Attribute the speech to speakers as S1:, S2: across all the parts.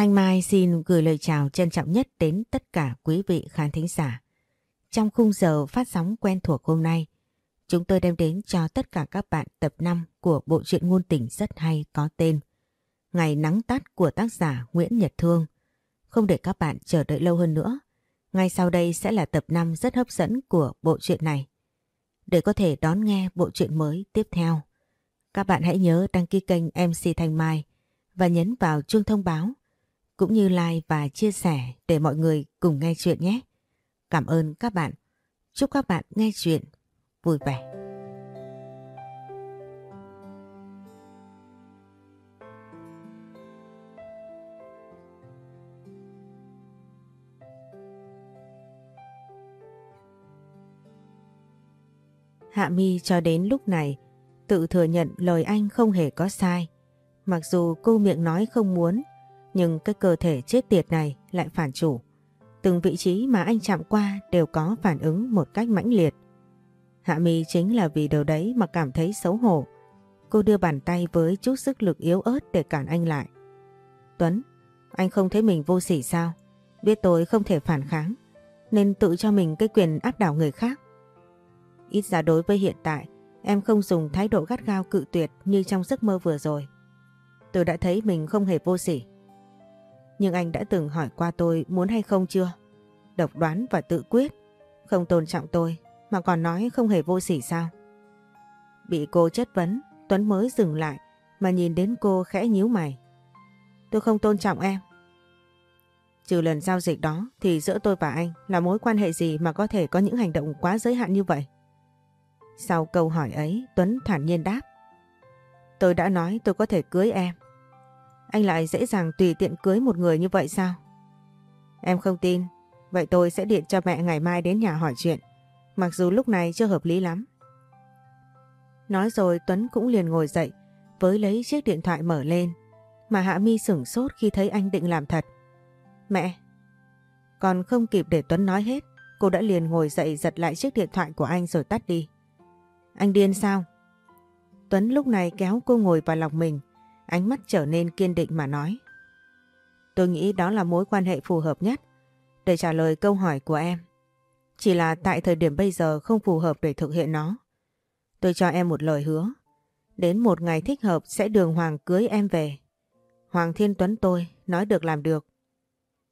S1: Thanh Mai xin gửi lời chào trân trọng nhất đến tất cả quý vị khán thính giả. Trong khung giờ phát sóng quen thuộc hôm nay, chúng tôi đem đến cho tất cả các bạn tập 5 của bộ truyện ngôn tình rất hay có tên Ngày nắng tắt của tác giả Nguyễn Nhật Thương. Không để các bạn chờ đợi lâu hơn nữa, ngay sau đây sẽ là tập 5 rất hấp dẫn của bộ truyện này. Để có thể đón nghe bộ truyện mới tiếp theo, các bạn hãy nhớ đăng ký kênh MC Thanh Mai và nhấn vào chuông thông báo cũng như like và chia sẻ để mọi người cùng nghe chuyện nhé. Cảm ơn các bạn. Chúc các bạn nghe chuyện vui vẻ. Hạ Mi cho đến lúc này tự thừa nhận lời anh không hề có sai. Mặc dù cô miệng nói không muốn, nhưng cái cơ thể chết tiệt này lại phản chủ. Từng vị trí mà anh chạm qua đều có phản ứng một cách mãnh liệt. Hạ Mi chính là vì điều đấy mà cảm thấy xấu hổ. Cô đưa bàn tay với chút sức lực yếu ớt để cản anh lại. Tuấn, anh không thấy mình vô sỉ sao? Biết tôi không thể phản kháng, nên tự cho mình cái quyền áp đảo người khác. Ít ra đối với hiện tại, em không dùng thái độ gắt gao cự tuyệt như trong giấc mơ vừa rồi. Tôi đã thấy mình không hề vô sỉ. Nhưng anh đã từng hỏi qua tôi muốn hay không chưa? Độc đoán và tự quyết, không tôn trọng tôi mà còn nói không hề vô sỉ sao? Bị cô chất vấn, Tuấn mới dừng lại mà nhìn đến cô khẽ nhíu mày. Tôi không tôn trọng em. Trừ lần giao dịch đó thì giữa tôi và anh là mối quan hệ gì mà có thể có những hành động quá giới hạn như vậy? Sau câu hỏi ấy Tuấn thản nhiên đáp. Tôi đã nói tôi có thể cưới em. Anh lại dễ dàng tùy tiện cưới một người như vậy sao? Em không tin. Vậy tôi sẽ điện cho mẹ ngày mai đến nhà hỏi chuyện. Mặc dù lúc này chưa hợp lý lắm. Nói rồi Tuấn cũng liền ngồi dậy với lấy chiếc điện thoại mở lên. Mà Hạ Mi sửng sốt khi thấy anh định làm thật. Mẹ! Còn không kịp để Tuấn nói hết, cô đã liền ngồi dậy giật lại chiếc điện thoại của anh rồi tắt đi. Anh điên sao? Tuấn lúc này kéo cô ngồi vào lòng mình, ánh mắt trở nên kiên định mà nói. Tôi nghĩ đó là mối quan hệ phù hợp nhất để trả lời câu hỏi của em. Chỉ là tại thời điểm bây giờ không phù hợp để thực hiện nó. Tôi cho em một lời hứa. Đến một ngày thích hợp sẽ đường Hoàng cưới em về. Hoàng Thiên Tuấn tôi nói được làm được.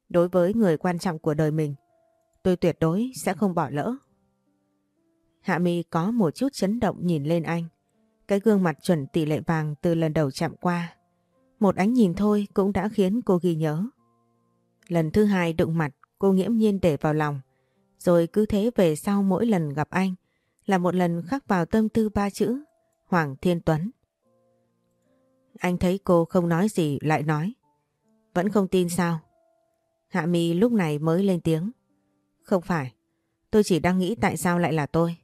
S1: Đối với người quan trọng của đời mình, tôi tuyệt đối sẽ không bỏ lỡ. Hạ Mi có một chút chấn động nhìn lên anh. Cái gương mặt chuẩn tỷ lệ vàng từ lần đầu chạm qua. Một ánh nhìn thôi cũng đã khiến cô ghi nhớ. Lần thứ hai đụng mặt cô nghiễm nhiên để vào lòng. Rồi cứ thế về sau mỗi lần gặp anh là một lần khắc vào tâm tư ba chữ Hoàng Thiên Tuấn. Anh thấy cô không nói gì lại nói. Vẫn không tin sao? Hạ Mi lúc này mới lên tiếng. Không phải, tôi chỉ đang nghĩ tại sao lại là tôi.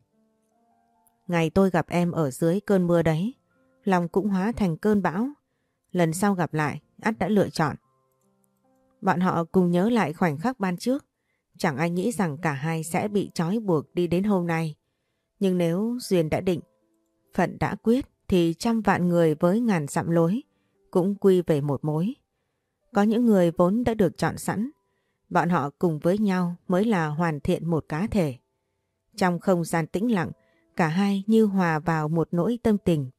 S1: Ngày tôi gặp em ở dưới cơn mưa đấy, lòng cũng hóa thành cơn bão. Lần sau gặp lại, ắt đã lựa chọn. Bọn họ cùng nhớ lại khoảnh khắc ban trước. Chẳng ai nghĩ rằng cả hai sẽ bị trói buộc đi đến hôm nay. Nhưng nếu duyên đã định, phận đã quyết thì trăm vạn người với ngàn dặm lối cũng quy về một mối. Có những người vốn đã được chọn sẵn, bọn họ cùng với nhau mới là hoàn thiện một cá thể. Trong không gian tĩnh lặng, Cả hai như hòa vào một nỗi tâm tình.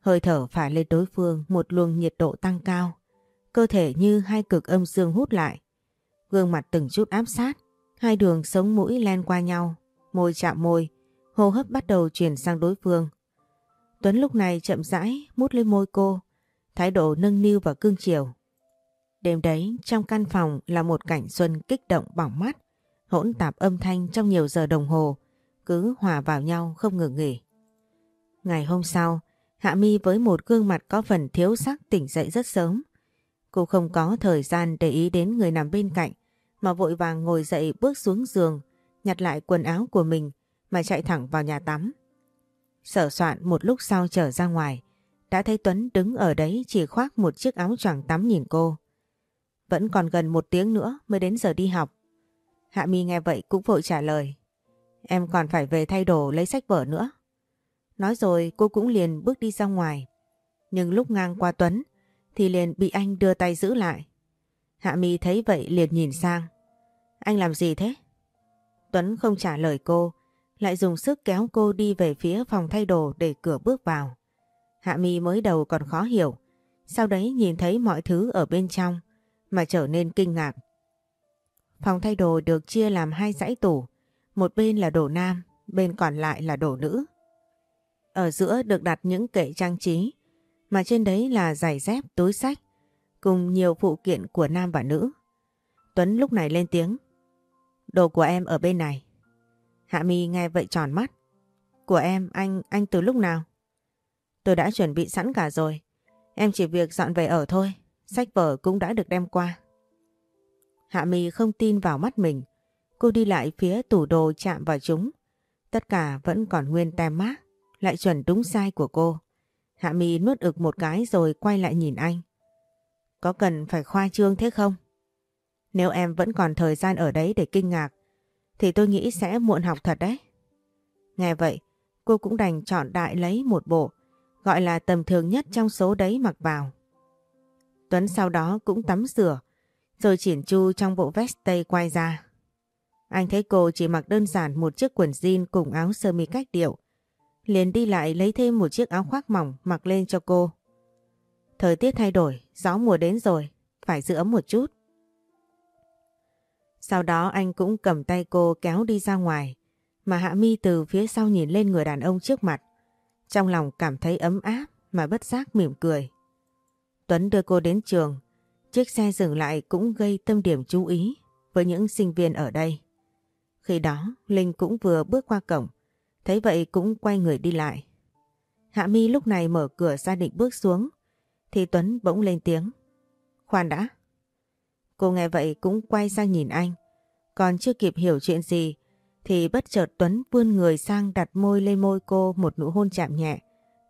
S1: Hơi thở phải lên đối phương, một luồng nhiệt độ tăng cao. Cơ thể như hai cực âm dương hút lại. Gương mặt từng chút áp sát. Hai đường sống mũi len qua nhau. Môi chạm môi. Hô hấp bắt đầu chuyển sang đối phương. Tuấn lúc này chậm rãi mút lên môi cô. Thái độ nâng niu và cương chiều. Đêm đấy, trong căn phòng là một cảnh xuân kích động bỏng mắt. Hỗn tạp âm thanh trong nhiều giờ đồng hồ cứ hòa vào nhau không ngừng nghỉ. Ngày hôm sau, Hạ Mi với một gương mặt có phần thiếu sắc tỉnh dậy rất sớm. Cô không có thời gian để ý đến người nằm bên cạnh mà vội vàng ngồi dậy bước xuống giường, nhặt lại quần áo của mình mà chạy thẳng vào nhà tắm. Sở soạn một lúc sau trở ra ngoài, đã thấy Tuấn đứng ở đấy chỉ khoác một chiếc áo choàng tắm nhìn cô. Vẫn còn gần một tiếng nữa mới đến giờ đi học. Hạ Mi nghe vậy cũng vội trả lời. Em còn phải về thay đồ lấy sách vở nữa. Nói rồi cô cũng liền bước đi ra ngoài. Nhưng lúc ngang qua Tuấn thì liền bị anh đưa tay giữ lại. Hạ Mi thấy vậy liền nhìn sang. Anh làm gì thế? Tuấn không trả lời cô, lại dùng sức kéo cô đi về phía phòng thay đồ để cửa bước vào. Hạ Mi mới đầu còn khó hiểu, sau đấy nhìn thấy mọi thứ ở bên trong mà trở nên kinh ngạc. Phòng thay đồ được chia làm hai dãy tủ, một bên là đồ nam, bên còn lại là đồ nữ. Ở giữa được đặt những kệ trang trí, mà trên đấy là giày dép, túi sách, cùng nhiều phụ kiện của nam và nữ. Tuấn lúc này lên tiếng. Đồ của em ở bên này. Hạ Mi nghe vậy tròn mắt. Của em, anh, anh từ lúc nào? Tôi đã chuẩn bị sẵn cả rồi. Em chỉ việc dọn về ở thôi. Sách vở cũng đã được đem qua. Hạ Mi không tin vào mắt mình. Cô đi lại phía tủ đồ chạm vào chúng. Tất cả vẫn còn nguyên tem mát, lại chuẩn đúng sai của cô. Hạ Mi nuốt ực một cái rồi quay lại nhìn anh. Có cần phải khoa trương thế không? Nếu em vẫn còn thời gian ở đấy để kinh ngạc, thì tôi nghĩ sẽ muộn học thật đấy. Nghe vậy, cô cũng đành chọn đại lấy một bộ, gọi là tầm thường nhất trong số đấy mặc vào. Tuấn sau đó cũng tắm rửa, rồi chỉn chu trong bộ vest tây quay ra. Anh thấy cô chỉ mặc đơn giản một chiếc quần jean cùng áo sơ mi cách điệu. Liền đi lại lấy thêm một chiếc áo khoác mỏng mặc lên cho cô. Thời tiết thay đổi, gió mùa đến rồi, phải giữ ấm một chút. Sau đó anh cũng cầm tay cô kéo đi ra ngoài, mà Hạ Mi từ phía sau nhìn lên người đàn ông trước mặt. Trong lòng cảm thấy ấm áp mà bất giác mỉm cười. Tuấn đưa cô đến trường, chiếc xe dừng lại cũng gây tâm điểm chú ý với những sinh viên ở đây. Khi đó, Linh cũng vừa bước qua cổng, thấy vậy cũng quay người đi lại. Hạ Mi lúc này mở cửa ra định bước xuống, thì Tuấn bỗng lên tiếng. Khoan đã. Cô nghe vậy cũng quay sang nhìn anh. Còn chưa kịp hiểu chuyện gì thì bất chợt Tuấn vươn người sang đặt môi lên môi cô một nụ hôn chạm nhẹ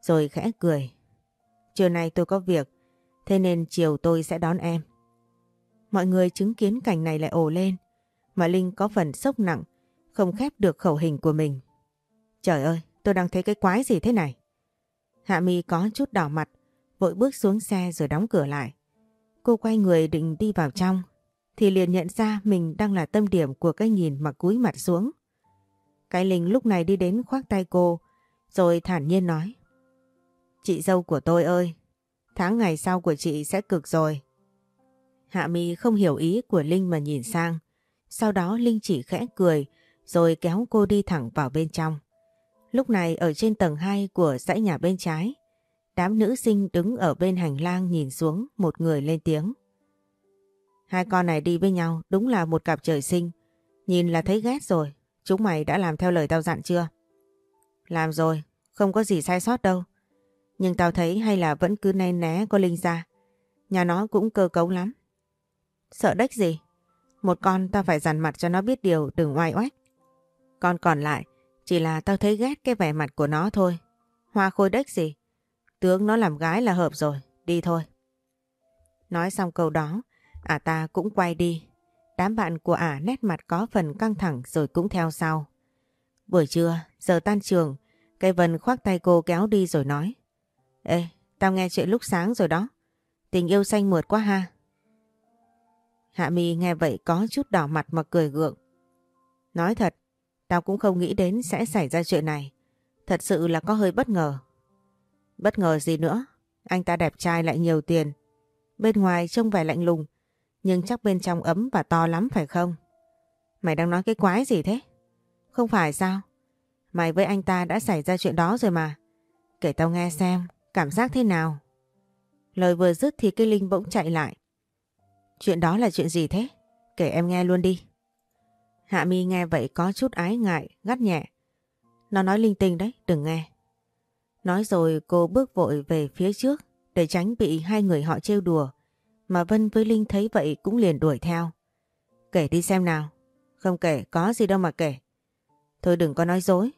S1: rồi khẽ cười. Chiều nay tôi có việc thế nên chiều tôi sẽ đón em. Mọi người chứng kiến cảnh này lại ồ lên mà Linh có phần sốc nặng không khép được khẩu hình của mình. Trời ơi tôi đang thấy cái quái gì thế này. Hạ Mi có chút đỏ mặt vội bước xuống xe rồi đóng cửa lại. Cô quay người định đi vào trong thì liền nhận ra mình đang là tâm điểm của cái nhìn mà cúi mặt xuống. Cái Linh lúc này đi đến khoác tay cô rồi thản nhiên nói Chị dâu của tôi ơi, tháng ngày sau của chị sẽ cực rồi. Hạ Mi không hiểu ý của Linh mà nhìn sang. Sau đó Linh chỉ khẽ cười rồi kéo cô đi thẳng vào bên trong. Lúc này ở trên tầng 2 của dãy nhà bên trái Đám nữ sinh đứng ở bên hành lang nhìn xuống một người lên tiếng. Hai con này đi với nhau đúng là một cặp trời sinh. Nhìn là thấy ghét rồi. Chúng mày đã làm theo lời tao dặn chưa? Làm rồi, không có gì sai sót đâu. Nhưng tao thấy hay là vẫn cứ né né có Linh ra. Nhà nó cũng cơ cấu lắm. Sợ đếch gì? Một con tao phải dằn mặt cho nó biết điều đừng oai oách. Con còn lại chỉ là tao thấy ghét cái vẻ mặt của nó thôi. Hoa khôi đếch gì? Tướng nó làm gái là hợp rồi, đi thôi. Nói xong câu đó, ả ta cũng quay đi. Đám bạn của ả nét mặt có phần căng thẳng rồi cũng theo sau. Buổi trưa, giờ tan trường, cây vần khoác tay cô kéo đi rồi nói. Ê, tao nghe chuyện lúc sáng rồi đó. Tình yêu xanh mượt quá ha. Hạ Mi nghe vậy có chút đỏ mặt mà cười gượng. Nói thật, tao cũng không nghĩ đến sẽ xảy ra chuyện này. Thật sự là có hơi bất ngờ. Bất ngờ gì nữa, anh ta đẹp trai lại nhiều tiền. Bên ngoài trông vẻ lạnh lùng, nhưng chắc bên trong ấm và to lắm phải không? Mày đang nói cái quái gì thế? Không phải sao? Mày với anh ta đã xảy ra chuyện đó rồi mà. Kể tao nghe xem, cảm giác thế nào? Lời vừa dứt thì cây Linh bỗng chạy lại. Chuyện đó là chuyện gì thế? Kể em nghe luôn đi. Hạ mi nghe vậy có chút ái ngại, gắt nhẹ. Nó nói linh tinh đấy, đừng nghe. Nói rồi cô bước vội về phía trước để tránh bị hai người họ trêu đùa. Mà Vân với Linh thấy vậy cũng liền đuổi theo. Kể đi xem nào. Không kể, có gì đâu mà kể. Thôi đừng có nói dối.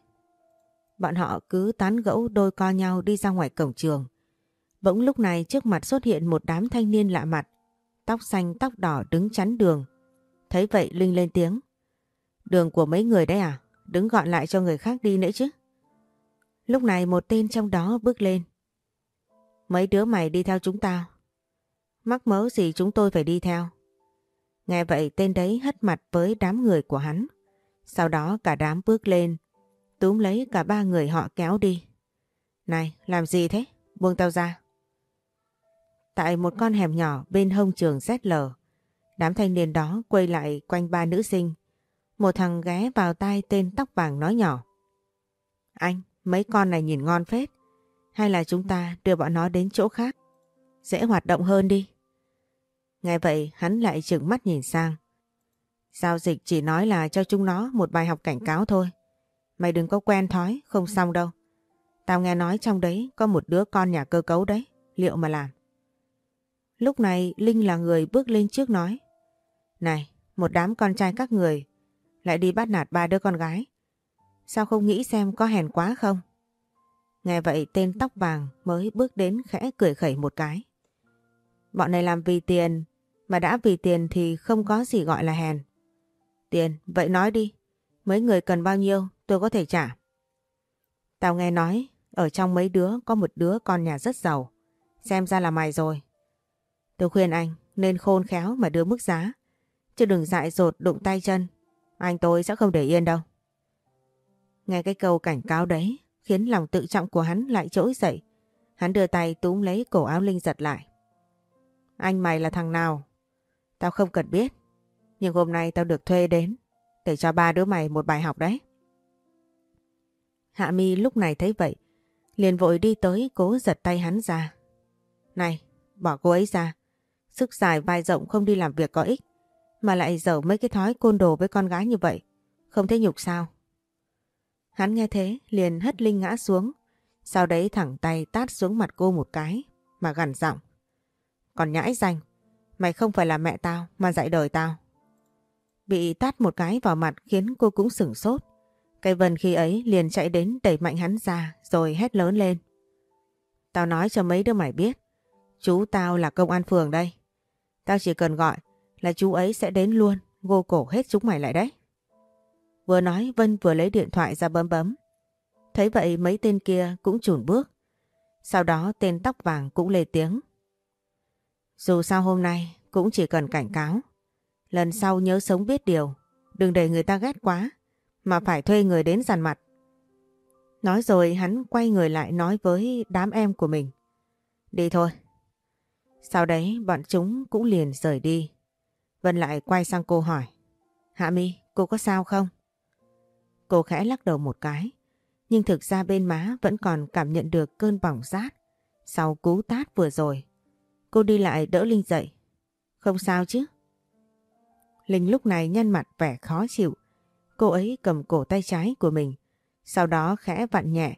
S1: Bọn họ cứ tán gẫu đôi co nhau đi ra ngoài cổng trường. Bỗng lúc này trước mặt xuất hiện một đám thanh niên lạ mặt. Tóc xanh tóc đỏ đứng chắn đường. Thấy vậy Linh lên tiếng. Đường của mấy người đấy à? Đứng gọn lại cho người khác đi nữa chứ. Lúc này một tên trong đó bước lên. Mấy đứa mày đi theo chúng tao. Mắc mớ gì chúng tôi phải đi theo. Nghe vậy tên đấy hất mặt với đám người của hắn. Sau đó cả đám bước lên, túm lấy cả ba người họ kéo đi. Này, làm gì thế? Buông tao ra. Tại một con hẻm nhỏ bên hông trường ZL, đám thanh niên đó quay lại quanh ba nữ sinh. Một thằng ghé vào tai tên tóc vàng nói nhỏ. Anh, mấy con này nhìn ngon phết. Hay là chúng ta đưa bọn nó đến chỗ khác? Dễ hoạt động hơn đi. Nghe vậy hắn lại trừng mắt nhìn sang. Giao dịch chỉ nói là cho chúng nó một bài học cảnh cáo thôi. Mày đừng có quen thói, không xong đâu. Tao nghe nói trong đấy có một đứa con nhà cơ cấu đấy, liệu mà làm. Lúc này Linh là người bước lên trước nói. Này, một đám con trai các người lại đi bắt nạt ba đứa con gái. Sao không nghĩ xem có hèn quá không? Nghe vậy tên tóc vàng mới bước đến khẽ cười khẩy một cái. Bọn này làm vì tiền, mà đã vì tiền thì không có gì gọi là hèn. Tiền, vậy nói đi, mấy người cần bao nhiêu tôi có thể trả. Tao nghe nói, ở trong mấy đứa có một đứa con nhà rất giàu, xem ra là mày rồi. Tôi khuyên anh nên khôn khéo mà đưa mức giá, chứ đừng dại dột đụng tay chân, anh tôi sẽ không để yên đâu. Nghe cái câu cảnh cáo đấy khiến lòng tự trọng của hắn lại trỗi dậy. Hắn đưa tay túm lấy cổ áo Linh giật lại. Anh mày là thằng nào? Tao không cần biết. Nhưng hôm nay tao được thuê đến để cho ba đứa mày một bài học đấy. Hạ mi lúc này thấy vậy, liền vội đi tới cố giật tay hắn ra. Này, bỏ cô ấy ra. Sức dài vai rộng không đi làm việc có ích, mà lại dở mấy cái thói côn đồ với con gái như vậy. Không thấy nhục sao? Hắn nghe thế liền hất Linh ngã xuống, sau đấy thẳng tay tát xuống mặt cô một cái, mà gằn giọng. Còn nhãi danh, mày không phải là mẹ tao mà dạy đời tao. Bị tát một cái vào mặt khiến cô cũng sửng sốt. Cây vần khi ấy liền chạy đến đẩy mạnh hắn ra rồi hét lớn lên. Tao nói cho mấy đứa mày biết, chú tao là công an phường đây. Tao chỉ cần gọi là chú ấy sẽ đến luôn, gô cổ hết chúng mày lại đấy. Vừa nói Vân vừa lấy điện thoại ra bấm bấm. Thấy vậy mấy tên kia cũng chùn bước. Sau đó tên tóc vàng cũng lê tiếng. Dù sao hôm nay cũng chỉ cần cảnh cáo. Lần sau nhớ sống biết điều. Đừng để người ta ghét quá. Mà phải thuê người đến dàn mặt. Nói rồi hắn quay người lại nói với đám em của mình. Đi thôi. Sau đấy bọn chúng cũng liền rời đi. Vân lại quay sang cô hỏi. Hạ mi, cô có sao không? Cô khẽ lắc đầu một cái. Nhưng thực ra bên má vẫn còn cảm nhận được cơn bỏng rát sau cú tát vừa rồi. Cô đi lại đỡ Linh dậy. Không sao chứ? Linh lúc này nhăn mặt vẻ khó chịu. Cô ấy cầm cổ tay trái của mình. Sau đó khẽ vặn nhẹ.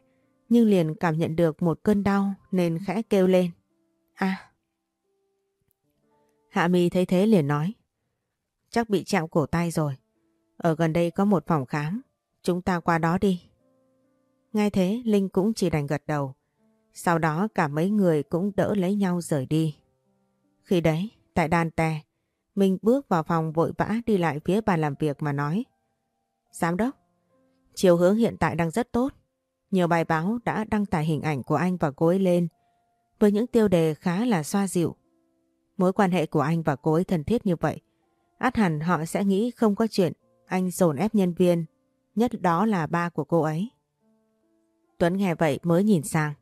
S1: Nhưng liền cảm nhận được một cơn đau nên khẽ kêu lên. À! Hạ Mi thấy thế liền nói. Chắc bị chạm cổ tay rồi. Ở gần đây có một phòng khám. Chúng ta qua đó đi. Ngay thế Linh cũng chỉ đành gật đầu. Sau đó cả mấy người cũng đỡ lấy nhau rời đi. Khi đấy, tại đàn tè, Minh bước vào phòng vội vã đi lại phía bàn làm việc mà nói. Giám đốc, chiều hướng hiện tại đang rất tốt. Nhiều bài báo đã đăng tải hình ảnh của anh và cô ấy lên với những tiêu đề khá là xoa dịu. Mối quan hệ của anh và cô ấy thân thiết như vậy, át hẳn họ sẽ nghĩ không có chuyện anh dồn ép nhân viên nhất đó là ba của cô ấy. Tuấn nghe vậy mới nhìn sang.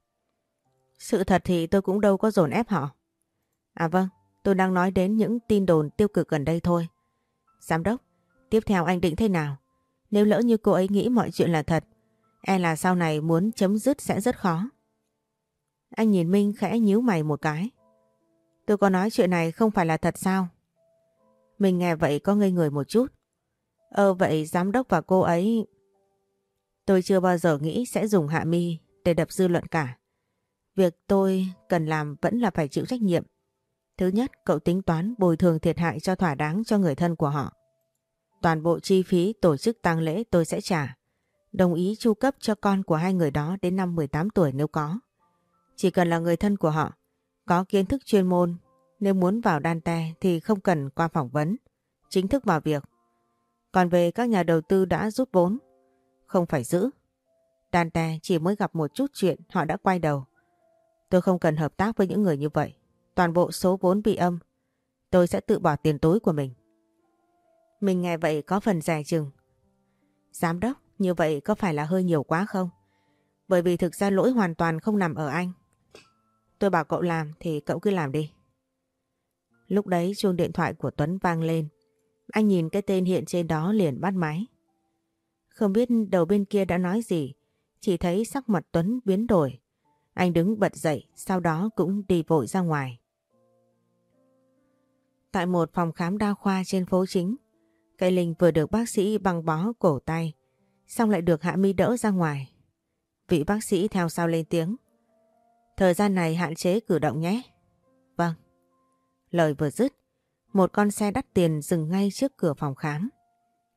S1: Sự thật thì tôi cũng đâu có dồn ép họ. À vâng, tôi đang nói đến những tin đồn tiêu cực gần đây thôi. Giám đốc, tiếp theo anh định thế nào? Nếu lỡ như cô ấy nghĩ mọi chuyện là thật, e là sau này muốn chấm dứt sẽ rất khó. Anh nhìn Minh khẽ nhíu mày một cái. Tôi có nói chuyện này không phải là thật sao? Mình nghe vậy có ngây người một chút. Ờ vậy giám đốc và cô ấy... Tôi chưa bao giờ nghĩ sẽ dùng Hạ Mi để đập dư luận cả. Việc tôi cần làm vẫn là phải chịu trách nhiệm. Thứ nhất, cậu tính toán bồi thường thiệt hại cho thỏa đáng cho người thân của họ. Toàn bộ chi phí tổ chức tang lễ tôi sẽ trả. Đồng ý chu cấp cho con của hai người đó đến năm 18 tuổi nếu có. Chỉ cần là người thân của họ, có kiến thức chuyên môn, nếu muốn vào đan te thì không cần qua phỏng vấn, chính thức vào việc. Còn về các nhà đầu tư đã rút vốn, không phải giữ. Dante chỉ mới gặp một chút chuyện họ đã quay đầu. Tôi không cần hợp tác với những người như vậy. Toàn bộ số vốn bị âm. Tôi sẽ tự bỏ tiền túi của mình. Mình nghe vậy có phần dài chừng. Giám đốc, như vậy có phải là hơi nhiều quá không? Bởi vì thực ra lỗi hoàn toàn không nằm ở anh. Tôi bảo cậu làm thì cậu cứ làm đi. Lúc đấy chuông điện thoại của Tuấn vang lên. Anh nhìn cái tên hiện trên đó liền bắt máy. Không biết đầu bên kia đã nói gì, chỉ thấy sắc mặt Tuấn biến đổi. Anh đứng bật dậy, sau đó cũng đi vội ra ngoài. Tại một phòng khám đa khoa trên phố chính, cây Linh vừa được bác sĩ băng bó cổ tay, xong lại được Hạ Mi đỡ ra ngoài. Vị bác sĩ theo sau lên tiếng. Thời gian này hạn chế cử động nhé. Vâng. Lời vừa dứt, một con xe đắt tiền dừng ngay trước cửa phòng khám.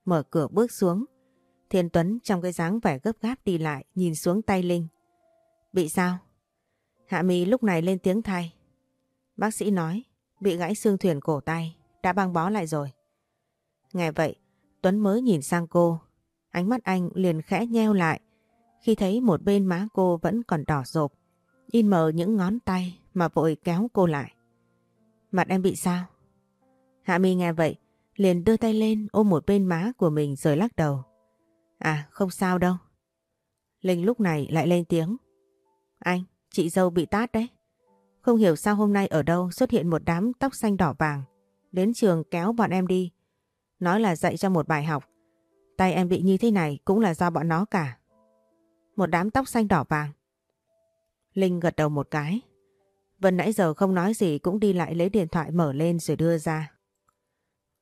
S1: Mở cửa bước xuống, Thiên Tuấn trong cái dáng vẻ gấp gáp đi lại nhìn xuống tay Linh. Bị sao? Hạ Mi lúc này lên tiếng thay. Bác sĩ nói bị gãy xương thuyền cổ tay, đã băng bó lại rồi. Nghe vậy, Tuấn mới nhìn sang cô. Ánh mắt anh liền khẽ nheo lại khi thấy một bên má cô vẫn còn đỏ rộp. In mờ những ngón tay mà vội kéo cô lại. Mặt em bị sao? Hạ Mi nghe vậy, liền đưa tay lên ôm một bên má của mình rồi lắc đầu. À không sao đâu. Linh lúc này lại lên tiếng. Anh, chị dâu bị tát đấy. Không hiểu sao hôm nay ở đâu xuất hiện một đám tóc xanh đỏ vàng. Đến trường kéo bọn em đi. Nói là dạy cho một bài học. Tay em bị như thế này cũng là do bọn nó cả. Một đám tóc xanh đỏ vàng. Linh gật đầu một cái. Vân nãy giờ không nói gì cũng đi lại lấy điện thoại mở lên rồi đưa ra.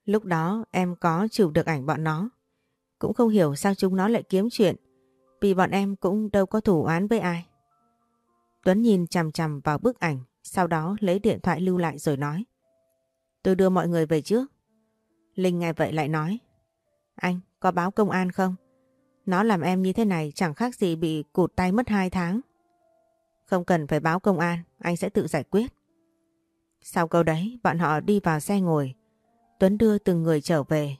S1: Lúc đó em có chụp được ảnh bọn nó. Cũng không hiểu sao chúng nó lại kiếm chuyện. Vì bọn em cũng đâu có thủ án với ai. Tuấn nhìn chằm chằm vào bức ảnh, sau đó lấy điện thoại lưu lại rồi nói. Tôi đưa mọi người về trước. Linh nghe vậy lại nói. Anh, có báo công an không? Nó làm em như thế này chẳng khác gì bị cụt tay mất 2 tháng. Không cần phải báo công an, anh sẽ tự giải quyết. Sau câu đấy, bọn họ đi vào xe ngồi. Tuấn đưa từng người trở về.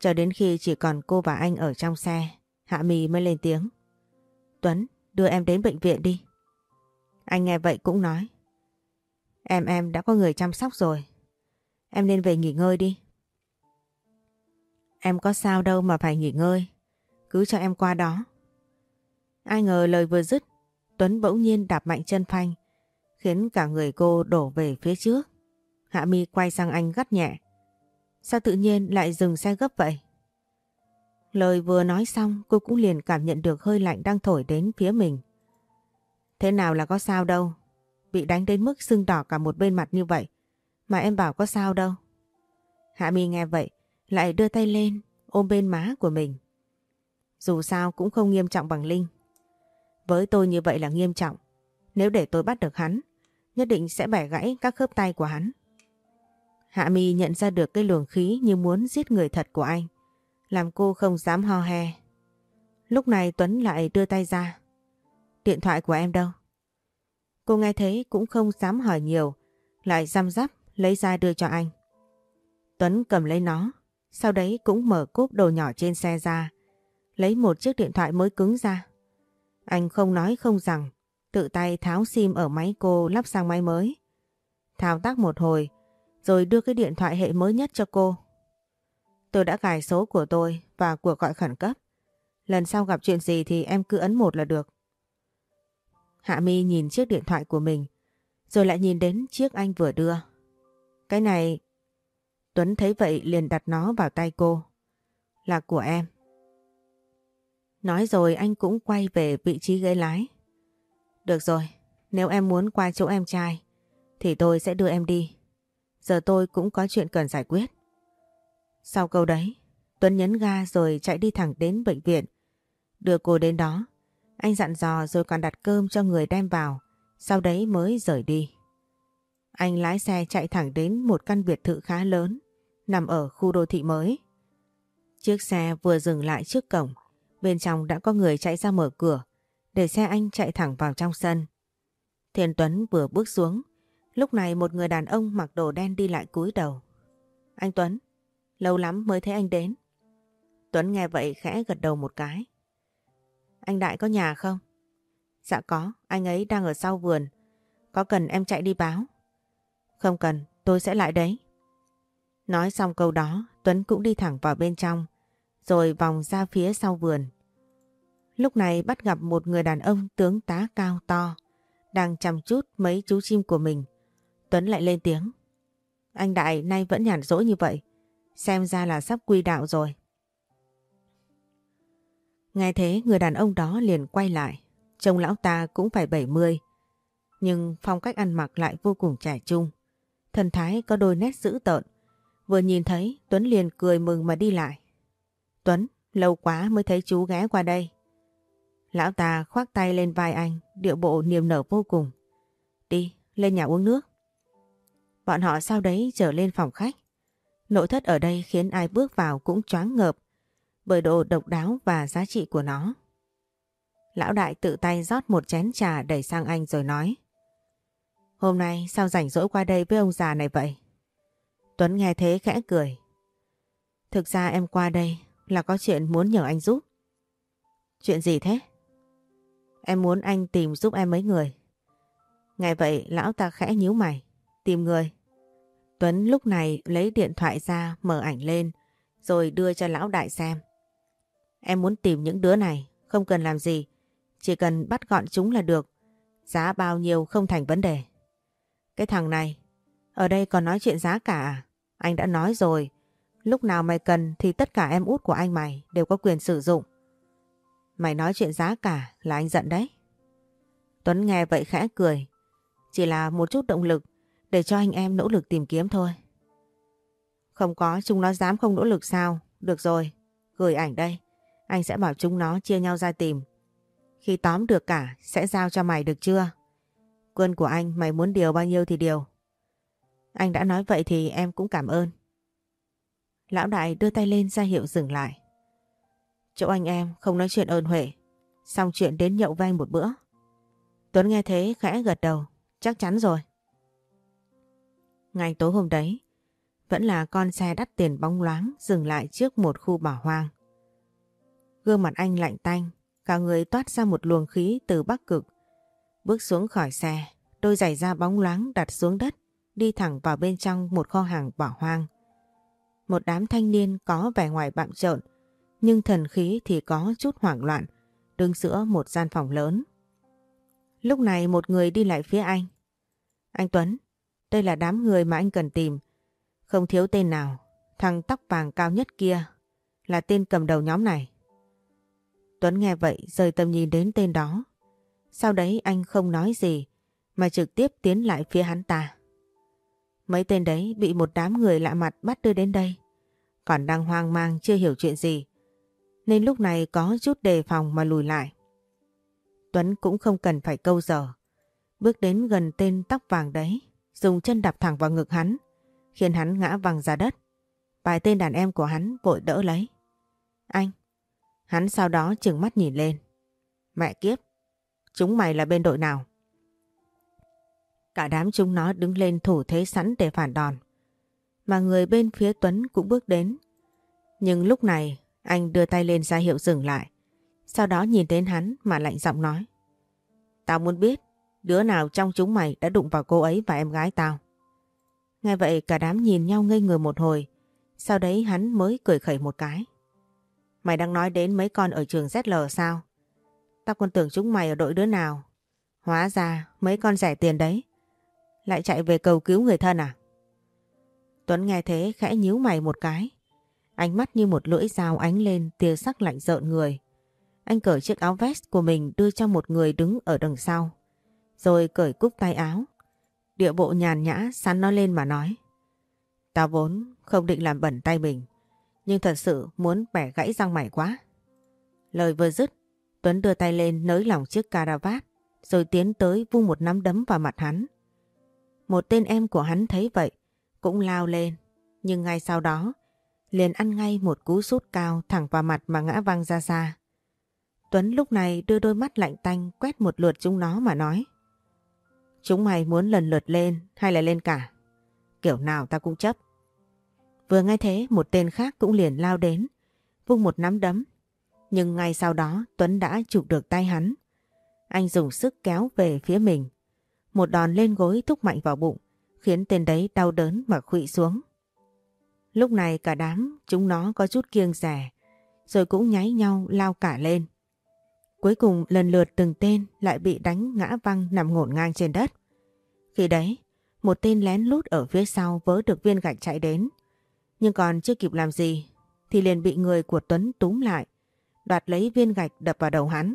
S1: Cho đến khi chỉ còn cô và anh ở trong xe, Hạ Mì mới lên tiếng. Tuấn, đưa em đến bệnh viện đi. Anh nghe vậy cũng nói. Em em đã có người chăm sóc rồi. Em nên về nghỉ ngơi đi. Em có sao đâu mà phải nghỉ ngơi. Cứ cho em qua đó. Ai ngờ lời vừa dứt, Tuấn bỗng nhiên đạp mạnh chân phanh, khiến cả người cô đổ về phía trước. Hạ mi quay sang anh gắt nhẹ. Sao tự nhiên lại dừng xe gấp vậy? Lời vừa nói xong cô cũng liền cảm nhận được hơi lạnh đang thổi đến phía mình. Thế nào là có sao đâu. Bị đánh đến mức sưng đỏ cả một bên mặt như vậy. Mà em bảo có sao đâu. Hạ mi nghe vậy, lại đưa tay lên, ôm bên má của mình. Dù sao cũng không nghiêm trọng bằng Linh. Với tôi như vậy là nghiêm trọng. Nếu để tôi bắt được hắn, nhất định sẽ bẻ gãy các khớp tay của hắn. Hạ mi nhận ra được cái luồng khí như muốn giết người thật của anh. Làm cô không dám ho he. Lúc này Tuấn lại đưa tay ra. Điện thoại của em đâu? Cô nghe thấy cũng không dám hỏi nhiều, lại răm rắp lấy ra đưa cho anh. Tuấn cầm lấy nó, sau đấy cũng mở cốp đồ nhỏ trên xe ra, lấy một chiếc điện thoại mới cứng ra. Anh không nói không rằng, tự tay tháo sim ở máy cô lắp sang máy mới. Thao tác một hồi, rồi đưa cái điện thoại hệ mới nhất cho cô. Tôi đã cài số của tôi và cuộc gọi khẩn cấp. Lần sau gặp chuyện gì thì em cứ ấn một là được. Hạ Mi nhìn chiếc điện thoại của mình, rồi lại nhìn đến chiếc anh vừa đưa. Cái này... Tuấn thấy vậy liền đặt nó vào tay cô. Là của em. Nói rồi anh cũng quay về vị trí ghế lái. Được rồi, nếu em muốn qua chỗ em trai, thì tôi sẽ đưa em đi. Giờ tôi cũng có chuyện cần giải quyết. Sau câu đấy, Tuấn nhấn ga rồi chạy đi thẳng đến bệnh viện. Đưa cô đến đó. Anh dặn dò rồi còn đặt cơm cho người đem vào, sau đấy mới rời đi. Anh lái xe chạy thẳng đến một căn biệt thự khá lớn, nằm ở khu đô thị mới. Chiếc xe vừa dừng lại trước cổng, bên trong đã có người chạy ra mở cửa, để xe anh chạy thẳng vào trong sân. Thiên Tuấn vừa bước xuống, lúc này một người đàn ông mặc đồ đen đi lại cúi đầu. Anh Tuấn, lâu lắm mới thấy anh đến. Tuấn nghe vậy khẽ gật đầu một cái. Anh Đại có nhà không? Dạ có, anh ấy đang ở sau vườn. Có cần em chạy đi báo? Không cần, tôi sẽ lại đấy. Nói xong câu đó, Tuấn cũng đi thẳng vào bên trong, rồi vòng ra phía sau vườn. Lúc này bắt gặp một người đàn ông tướng tá cao to, đang chăm chút mấy chú chim của mình. Tuấn lại lên tiếng. Anh Đại nay vẫn nhàn rỗi như vậy, xem ra là sắp quy đạo rồi. Nghe thế người đàn ông đó liền quay lại, trông lão ta cũng phải 70, nhưng phong cách ăn mặc lại vô cùng trẻ trung. Thần thái có đôi nét dữ tợn. Vừa nhìn thấy Tuấn liền cười mừng mà đi lại. Tuấn, lâu quá mới thấy chú ghé qua đây. Lão ta khoác tay lên vai anh, điệu bộ niềm nở vô cùng. Đi, lên nhà uống nước. Bọn họ sau đấy trở lên phòng khách. Nội thất ở đây khiến ai bước vào cũng choáng ngợp bởi độ độc đáo và giá trị của nó. Lão đại tự tay rót một chén trà đẩy sang anh rồi nói. Hôm nay sao rảnh rỗi qua đây với ông già này vậy? Tuấn nghe thế khẽ cười. Thực ra em qua đây là có chuyện muốn nhờ anh giúp. Chuyện gì thế? Em muốn anh tìm giúp em mấy người. Ngay vậy lão ta khẽ nhíu mày. Tìm người. Tuấn lúc này lấy điện thoại ra mở ảnh lên rồi đưa cho lão đại xem. Em muốn tìm những đứa này, không cần làm gì. Chỉ cần bắt gọn chúng là được. Giá bao nhiêu không thành vấn đề. Cái thằng này, ở đây còn nói chuyện giá cả à? Anh đã nói rồi, lúc nào mày cần thì tất cả em út của anh mày đều có quyền sử dụng. Mày nói chuyện giá cả là anh giận đấy. Tuấn nghe vậy khẽ cười. Chỉ là một chút động lực để cho anh em nỗ lực tìm kiếm thôi. Không có, chúng nó dám không nỗ lực sao? Được rồi, gửi ảnh đây. Anh sẽ bảo chúng nó chia nhau ra tìm. Khi tóm được cả, sẽ giao cho mày được chưa? Quân của anh mày muốn điều bao nhiêu thì điều. Anh đã nói vậy thì em cũng cảm ơn. Lão đại đưa tay lên ra hiệu dừng lại. Chỗ anh em không nói chuyện ơn huệ. Xong chuyện đến nhậu với anh một bữa. Tuấn nghe thế khẽ gật đầu. Chắc chắn rồi. Ngày tối hôm đấy, vẫn là con xe đắt tiền bóng loáng dừng lại trước một khu bỏ hoang. Gương mặt anh lạnh tanh, cả người toát ra một luồng khí từ bắc cực. Bước xuống khỏi xe, đôi giày da bóng loáng đặt xuống đất, đi thẳng vào bên trong một kho hàng bỏ hoang. Một đám thanh niên có vẻ ngoài bạm trợn, nhưng thần khí thì có chút hoảng loạn, đứng giữa một gian phòng lớn. Lúc này một người đi lại phía anh. Anh Tuấn, đây là đám người mà anh cần tìm. Không thiếu tên nào, thằng tóc vàng cao nhất kia là tên cầm đầu nhóm này. Tuấn nghe vậy rời tầm nhìn đến tên đó. Sau đấy anh không nói gì mà trực tiếp tiến lại phía hắn ta. Mấy tên đấy bị một đám người lạ mặt bắt đưa đến đây. Còn đang hoang mang chưa hiểu chuyện gì. Nên lúc này có chút đề phòng mà lùi lại. Tuấn cũng không cần phải câu giờ. Bước đến gần tên tóc vàng đấy. Dùng chân đạp thẳng vào ngực hắn. Khiến hắn ngã văng ra đất. Vài tên đàn em của hắn vội đỡ lấy. Anh, Hắn sau đó chừng mắt nhìn lên. Mẹ kiếp, chúng mày là bên đội nào? Cả đám chúng nó đứng lên thủ thế sẵn để phản đòn. Mà người bên phía Tuấn cũng bước đến. Nhưng lúc này, anh đưa tay lên ra hiệu dừng lại. Sau đó nhìn đến hắn mà lạnh giọng nói. Tao muốn biết, đứa nào trong chúng mày đã đụng vào cô ấy và em gái tao. ngay vậy cả đám nhìn nhau ngây người một hồi. Sau đấy hắn mới cười khẩy một cái. Mày đang nói đến mấy con ở trường ZL sao? Tao còn tưởng chúng mày ở đội đứa nào. Hóa ra mấy con rẻ tiền đấy. Lại chạy về cầu cứu người thân à? Tuấn nghe thế khẽ nhíu mày một cái. Ánh mắt như một lưỡi dao ánh lên tia sắc lạnh rợn người. Anh cởi chiếc áo vest của mình đưa cho một người đứng ở đằng sau. Rồi cởi cúc tay áo. Địa bộ nhàn nhã sắn nó lên mà nói. Tao vốn không định làm bẩn tay mình. Nhưng thật sự muốn bẻ gãy răng mày quá. Lời vừa dứt, Tuấn đưa tay lên nới lỏng chiếc caravat rồi tiến tới vung một nắm đấm vào mặt hắn. Một tên em của hắn thấy vậy, cũng lao lên, nhưng ngay sau đó, liền ăn ngay một cú sút cao thẳng vào mặt mà ngã văng ra xa. Tuấn lúc này đưa đôi mắt lạnh tanh quét một lượt chúng nó mà nói. Chúng mày muốn lần lượt lên hay là lên cả? Kiểu nào ta cũng chấp. Vừa nghe thế một tên khác cũng liền lao đến, vung một nắm đấm. Nhưng ngay sau đó Tuấn đã chụp được tay hắn. Anh dùng sức kéo về phía mình. Một đòn lên gối thúc mạnh vào bụng, khiến tên đấy đau đớn mà khụy xuống. Lúc này cả đám chúng nó có chút kiêng rẻ, rồi cũng nháy nhau lao cả lên. Cuối cùng lần lượt từng tên lại bị đánh ngã văng nằm ngổn ngang trên đất. Khi đấy, một tên lén lút ở phía sau vớ được viên gạch chạy đến. Nhưng còn chưa kịp làm gì thì liền bị người của Tuấn túm lại, đoạt lấy viên gạch đập vào đầu hắn.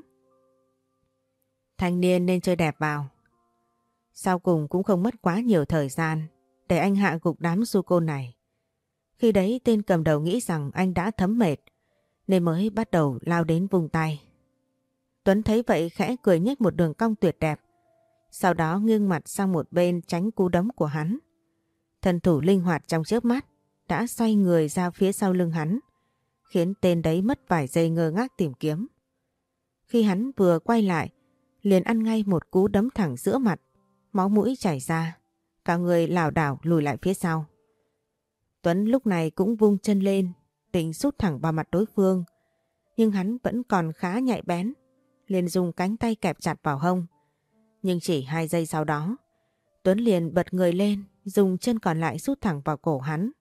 S1: Thanh niên nên chơi đẹp vào. Sau cùng cũng không mất quá nhiều thời gian để anh hạ gục đám du côn này. Khi đấy tên cầm đầu nghĩ rằng anh đã thấm mệt, nên mới bắt đầu lao đến vùng tay. Tuấn thấy vậy khẽ cười nhếch một đường cong tuyệt đẹp. Sau đó nghiêng mặt sang một bên tránh cú đấm của hắn. Thần thủ linh hoạt trong chớp mắt đã xoay người ra phía sau lưng hắn, khiến tên đấy mất vài giây ngơ ngác tìm kiếm. Khi hắn vừa quay lại, liền ăn ngay một cú đấm thẳng giữa mặt máu mũi chảy ra cả người lảo đảo lùi lại phía sau. Tuấn lúc này cũng vung chân lên định sút thẳng vào mặt đối phương nhưng hắn vẫn còn khá nhạy bén liền dùng cánh tay kẹp chặt vào hông. Nhưng chỉ hai giây sau đó, Tuấn liền bật người lên, dùng chân còn lại rút thẳng vào cổ hắn.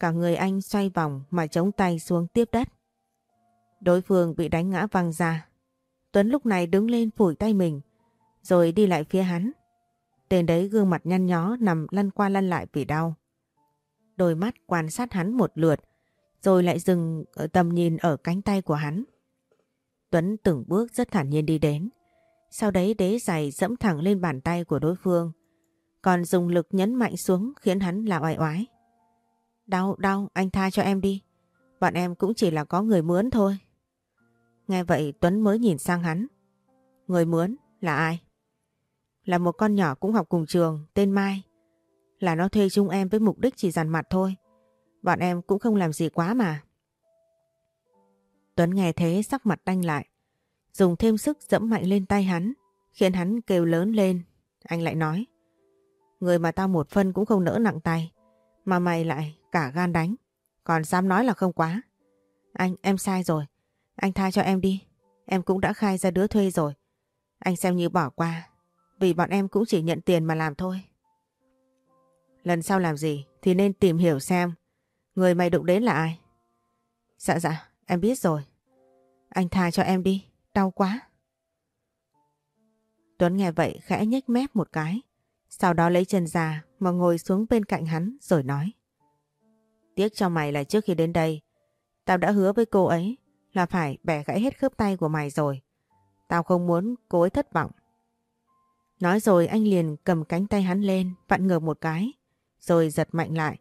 S1: Cả người anh xoay vòng mà chống tay xuống tiếp đất. Đối phương bị đánh ngã văng ra. Tuấn lúc này đứng lên phủi tay mình, rồi đi lại phía hắn. Tên đấy gương mặt nhăn nhó nằm lăn qua lăn lại vì đau. Đôi mắt quan sát hắn một lượt, rồi lại dừng ở tầm nhìn ở cánh tay của hắn. Tuấn từng bước rất thản nhiên đi đến. Sau đấy đế giày dẫm thẳng lên bàn tay của đối phương. Còn dùng lực nhấn mạnh xuống khiến hắn là oai oái. Đau, đau, anh tha cho em đi. Bọn em cũng chỉ là có người mướn thôi. Nghe vậy Tuấn mới nhìn sang hắn. Người mướn là ai? Là một con nhỏ cũng học cùng trường, tên Mai. Là nó thuê chung em với mục đích chỉ dằn mặt thôi. Bọn em cũng không làm gì quá mà. Tuấn nghe thế sắc mặt đanh lại. Dùng thêm sức dẫm mạnh lên tay hắn, khiến hắn kêu lớn lên. Anh lại nói, người mà tao một phân cũng không nỡ nặng tay, mà mày lại cả gan đánh, còn dám nói là không quá. Anh, em sai rồi, anh tha cho em đi, em cũng đã khai ra đứa thuê rồi. Anh xem như bỏ qua, vì bọn em cũng chỉ nhận tiền mà làm thôi. Lần sau làm gì thì nên tìm hiểu xem người mày đụng đến là ai. Dạ dạ, Em biết rồi. Anh tha cho em đi, đau quá. Tuấn nghe vậy khẽ nhếch mép một cái. Sau đó lấy chân ra mà ngồi xuống bên cạnh hắn rồi nói. Tiếc cho mày là trước khi đến đây, tao đã hứa với cô ấy là phải bẻ gãy hết khớp tay của mày rồi. Tao không muốn cô ấy thất vọng. Nói rồi anh liền cầm cánh tay hắn lên, vặn ngược một cái, rồi giật mạnh lại.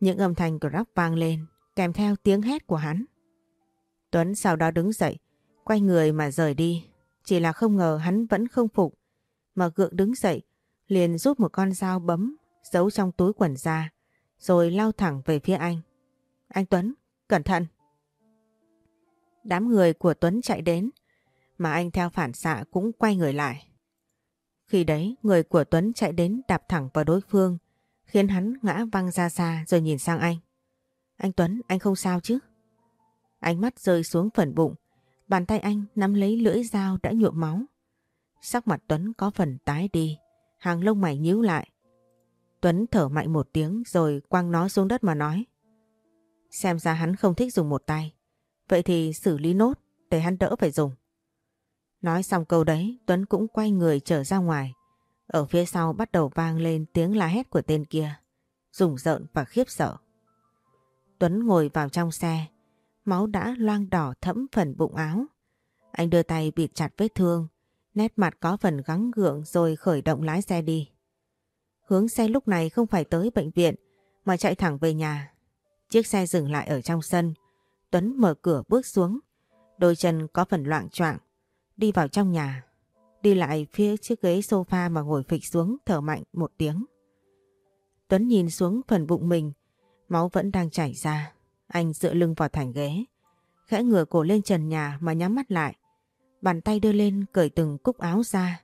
S1: Những âm thanh của rock vang lên, kèm theo tiếng hét của hắn. Tuấn sau đó đứng dậy, quay người mà rời đi. Chỉ là không ngờ hắn vẫn không phục. Mà gượng đứng dậy, liền rút một con dao bấm, giấu trong túi quần ra, rồi lao thẳng về phía anh. Anh Tuấn, cẩn thận! Đám người của Tuấn chạy đến, mà anh theo phản xạ cũng quay người lại. Khi đấy, người của Tuấn chạy đến đạp thẳng vào đối phương, khiến hắn ngã văng ra xa rồi nhìn sang anh. Anh Tuấn, anh không sao chứ? Ánh mắt rơi xuống phần bụng, bàn tay anh nắm lấy lưỡi dao đã nhuộm máu. Sắc mặt Tuấn có phần tái đi, hàng lông mày nhíu lại. Tuấn thở mạnh một tiếng rồi quăng nó xuống đất mà nói. Xem ra hắn không thích dùng một tay, vậy thì xử lý nốt để hắn đỡ phải dùng. Nói xong câu đấy, Tuấn cũng quay người trở ra ngoài. Ở phía sau bắt đầu vang lên tiếng la hét của tên kia, rùng rợn và khiếp sợ. Tuấn ngồi vào trong xe, máu đã loang đỏ thẫm phần bụng áo. Anh đưa tay bịt chặt vết thương, nét mặt có phần gắng gượng rồi khởi động lái xe đi. Hướng xe lúc này không phải tới bệnh viện mà chạy thẳng về nhà. Chiếc xe dừng lại ở trong sân, Tuấn mở cửa bước xuống, đôi chân có phần loạn choạng, đi vào trong nhà, đi lại phía chiếc ghế sofa mà ngồi phịch xuống thở mạnh một tiếng. Tuấn nhìn xuống phần bụng mình, máu vẫn đang chảy ra. Anh dựa lưng vào thành ghế, khẽ ngửa cổ lên trần nhà mà nhắm mắt lại. Bàn tay đưa lên cởi từng cúc áo ra.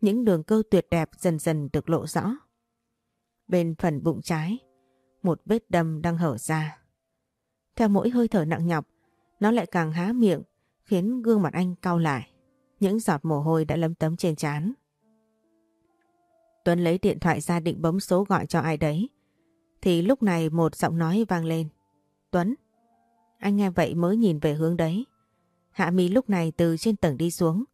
S1: Những đường cơ tuyệt đẹp dần dần được lộ rõ. Bên phần bụng trái, một vết đâm đang hở ra. Theo mỗi hơi thở nặng nhọc, nó lại càng há miệng, khiến gương mặt anh cau lại. Những giọt mồ hôi đã lấm tấm trên trán. Tuấn lấy điện thoại ra định bấm số gọi cho ai đấy. Thì lúc này một giọng nói vang lên. Tuấn. Anh nghe vậy mới nhìn về hướng đấy. Hạ Mi lúc này từ trên tầng đi xuống.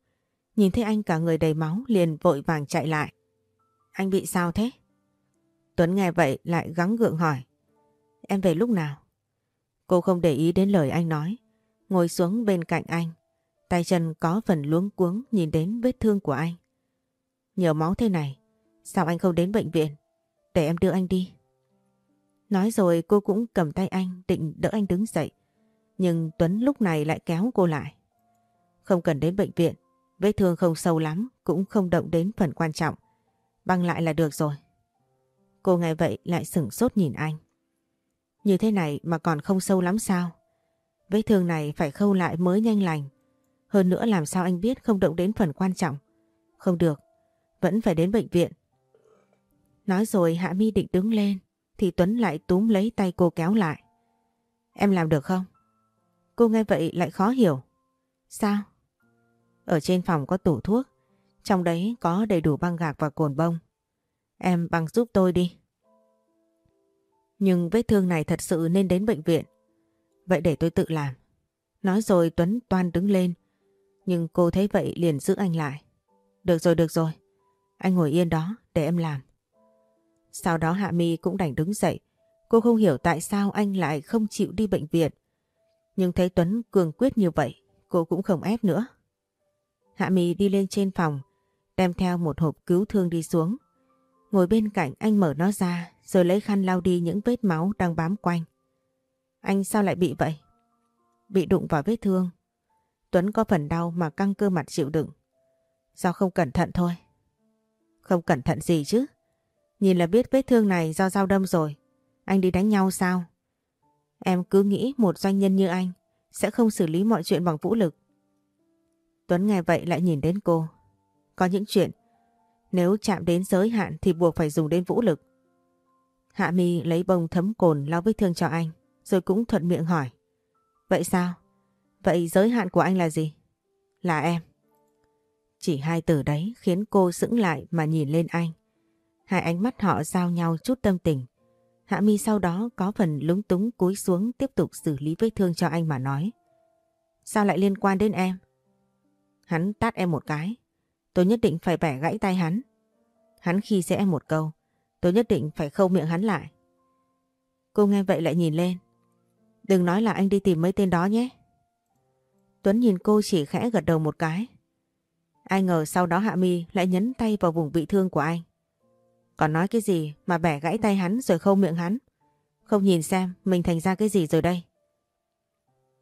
S1: Nhìn thấy anh cả người đầy máu liền vội vàng chạy lại. Anh bị sao thế? Tuấn nghe vậy lại gắng gượng hỏi. Em về lúc nào? Cô không để ý đến lời anh nói. Ngồi xuống bên cạnh anh. Tay chân có phần luống cuống nhìn đến vết thương của anh. Nhiều máu thế này. Sao anh không đến bệnh viện? Để em đưa anh đi. Nói rồi cô cũng cầm tay anh định đỡ anh đứng dậy. Nhưng Tuấn lúc này lại kéo cô lại. Không cần đến bệnh viện. Vết thương không sâu lắm, cũng không động đến phần quan trọng. Băng lại là được rồi. Cô nghe vậy lại sửng sốt nhìn anh. Như thế này mà còn không sâu lắm sao? Vết thương này phải khâu lại mới nhanh lành. Hơn nữa làm sao anh biết không động đến phần quan trọng. Không được, vẫn phải đến bệnh viện. Nói rồi Hạ Mi định đứng lên thì Tuấn lại túm lấy tay cô kéo lại. Em làm được không? Cô nghe vậy lại khó hiểu. Sao? Ở trên phòng có tủ thuốc. Trong đấy có đầy đủ băng gạc và cồn bông. Em băng giúp tôi đi. Nhưng vết thương này thật sự nên đến bệnh viện. Vậy để tôi tự làm. Nói rồi Tuấn toan đứng lên. Nhưng cô thấy vậy liền giữ anh lại. Được rồi, được rồi. Anh ngồi yên đó để em làm. Sau đó Hạ Mi cũng đành đứng dậy. Cô không hiểu tại sao anh lại không chịu đi bệnh viện. Nhưng thấy Tuấn cường quyết như vậy, cô cũng không ép nữa. Hạ Mi đi lên trên phòng, đem theo một hộp cứu thương đi xuống. Ngồi bên cạnh anh mở nó ra rồi lấy khăn lau đi những vết máu đang bám quanh. Anh sao lại bị vậy? Bị đụng vào vết thương. Tuấn có phần đau mà căng cơ mặt chịu đựng. Do không cẩn thận thôi. Không cẩn thận gì chứ? Nhìn là biết vết thương này do dao đâm rồi. Anh đi đánh nhau sao? Em cứ nghĩ một doanh nhân như anh sẽ không xử lý mọi chuyện bằng vũ lực. Tuấn nghe vậy lại nhìn đến cô. Có những chuyện nếu chạm đến giới hạn thì buộc phải dùng đến vũ lực. Hạ mi lấy bông thấm cồn lau vết thương cho anh, rồi cũng thuận miệng hỏi. Vậy sao? Vậy giới hạn của anh là gì? Là em. Chỉ hai từ đấy khiến cô sững lại mà nhìn lên anh. Hai ánh mắt họ giao nhau chút tâm tình. Hạ mi sau đó có phần lúng túng cúi xuống tiếp tục xử lý vết thương cho anh mà nói. Sao lại liên quan đến em? Hắn tát em một cái. Tôi nhất định phải bẻ gãy tay hắn. Hắn khi sẽ em một câu. Tôi nhất định phải khâu miệng hắn lại. Cô nghe vậy lại nhìn lên. Đừng nói là anh đi tìm mấy tên đó nhé. Tuấn nhìn cô chỉ khẽ gật đầu một cái. Ai ngờ sau đó Hạ Mi lại nhấn tay vào vùng bị thương của anh. Còn nói cái gì mà bẻ gãy tay hắn rồi khâu miệng hắn. Không nhìn xem mình thành ra cái gì rồi đây.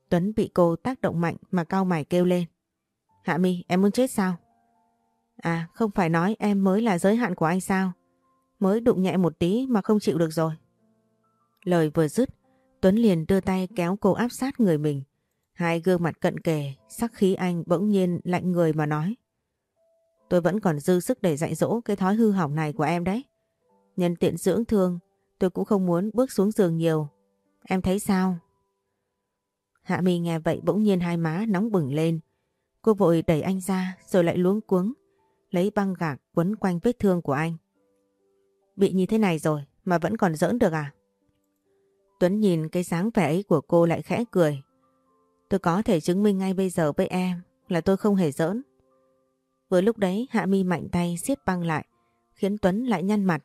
S1: Tuấn bị cô tác động mạnh mà cao mày kêu lên. Hạ Mi em muốn chết sao? À không phải nói em mới là giới hạn của anh sao? Mới đụng nhẹ một tí mà không chịu được rồi. Lời vừa dứt, Tuấn liền đưa tay kéo cô áp sát người mình. Hai gương mặt cận kề, sắc khí anh bỗng nhiên lạnh người mà nói. Tôi vẫn còn dư sức để dạy dỗ cái thói hư hỏng này của em đấy. Nhân tiện dưỡng thương, tôi cũng không muốn bước xuống giường nhiều. Em thấy sao? Hạ Mi nghe vậy bỗng nhiên hai má nóng bừng lên. Cô vội đẩy anh ra rồi lại luống cuống, lấy băng gạc quấn quanh vết thương của anh. Bị như thế này rồi mà vẫn còn giỡn được à? Tuấn nhìn cái dáng vẻ ấy của cô lại khẽ cười. Tôi có thể chứng minh ngay bây giờ với em là tôi không hề giỡn. Vừa lúc đấy Hạ Mi mạnh tay siết băng lại, khiến Tuấn lại nhăn mặt.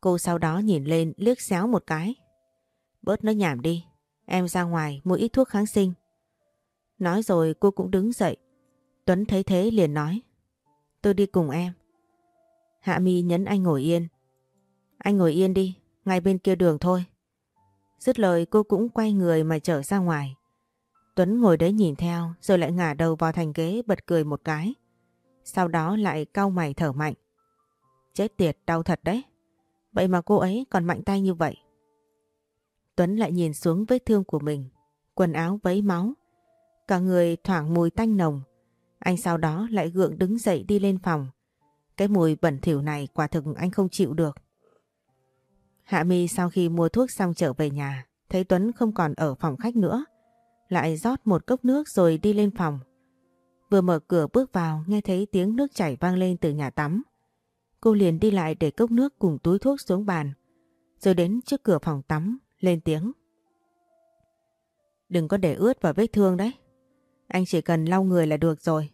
S1: Cô sau đó nhìn lên liếc xéo một cái. Bớt nó nhảm đi, em ra ngoài mua ít thuốc kháng sinh. Nói rồi cô cũng đứng dậy. Tuấn thấy thế liền nói. Tôi đi cùng em. Hạ Mi nhấn anh ngồi yên. Anh ngồi yên đi, ngay bên kia đường thôi. Dứt lời cô cũng quay người mà trở ra ngoài. Tuấn ngồi đấy nhìn theo rồi lại ngả đầu vào thành ghế bật cười một cái. Sau đó lại cau mày thở mạnh. Chết tiệt đau thật đấy. Vậy mà cô ấy còn mạnh tay như vậy. Tuấn lại nhìn xuống vết thương của mình. Quần áo vấy máu. Cả người thoảng mùi tanh nồng. Anh sau đó lại gượng đứng dậy đi lên phòng. Cái mùi bẩn thỉu này quả thực anh không chịu được. Hạ Mi sau khi mua thuốc xong trở về nhà, thấy Tuấn không còn ở phòng khách nữa. Lại rót một cốc nước rồi đi lên phòng. Vừa mở cửa bước vào nghe thấy tiếng nước chảy vang lên từ nhà tắm. Cô liền đi lại để cốc nước cùng túi thuốc xuống bàn. rồi đến trước cửa phòng tắm, lên tiếng. Đừng có để ướt vào vết thương đấy. Anh chỉ cần lau người là được rồi.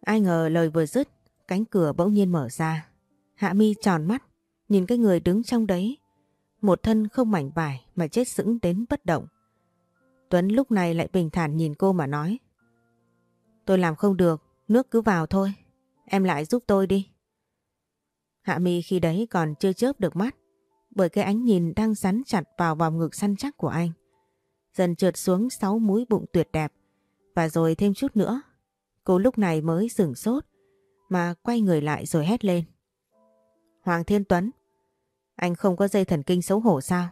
S1: Ai ngờ lời vừa dứt, cánh cửa bỗng nhiên mở ra. Hạ mi tròn mắt, nhìn cái người đứng trong đấy. Một thân không mảnh vải mà chết sững đến bất động. Tuấn lúc này lại bình thản nhìn cô mà nói. Tôi làm không được, nước cứ vào thôi. Em lại giúp tôi đi. Hạ mi khi đấy còn chưa chớp được mắt bởi cái ánh nhìn đang rắn chặt vào vòng ngực săn chắc của anh. Dần trượt xuống sáu múi bụng tuyệt đẹp và rồi thêm chút nữa. Cô lúc này mới sửng sốt mà quay người lại rồi hét lên. Hoàng Thiên Tuấn, anh không có dây thần kinh xấu hổ sao?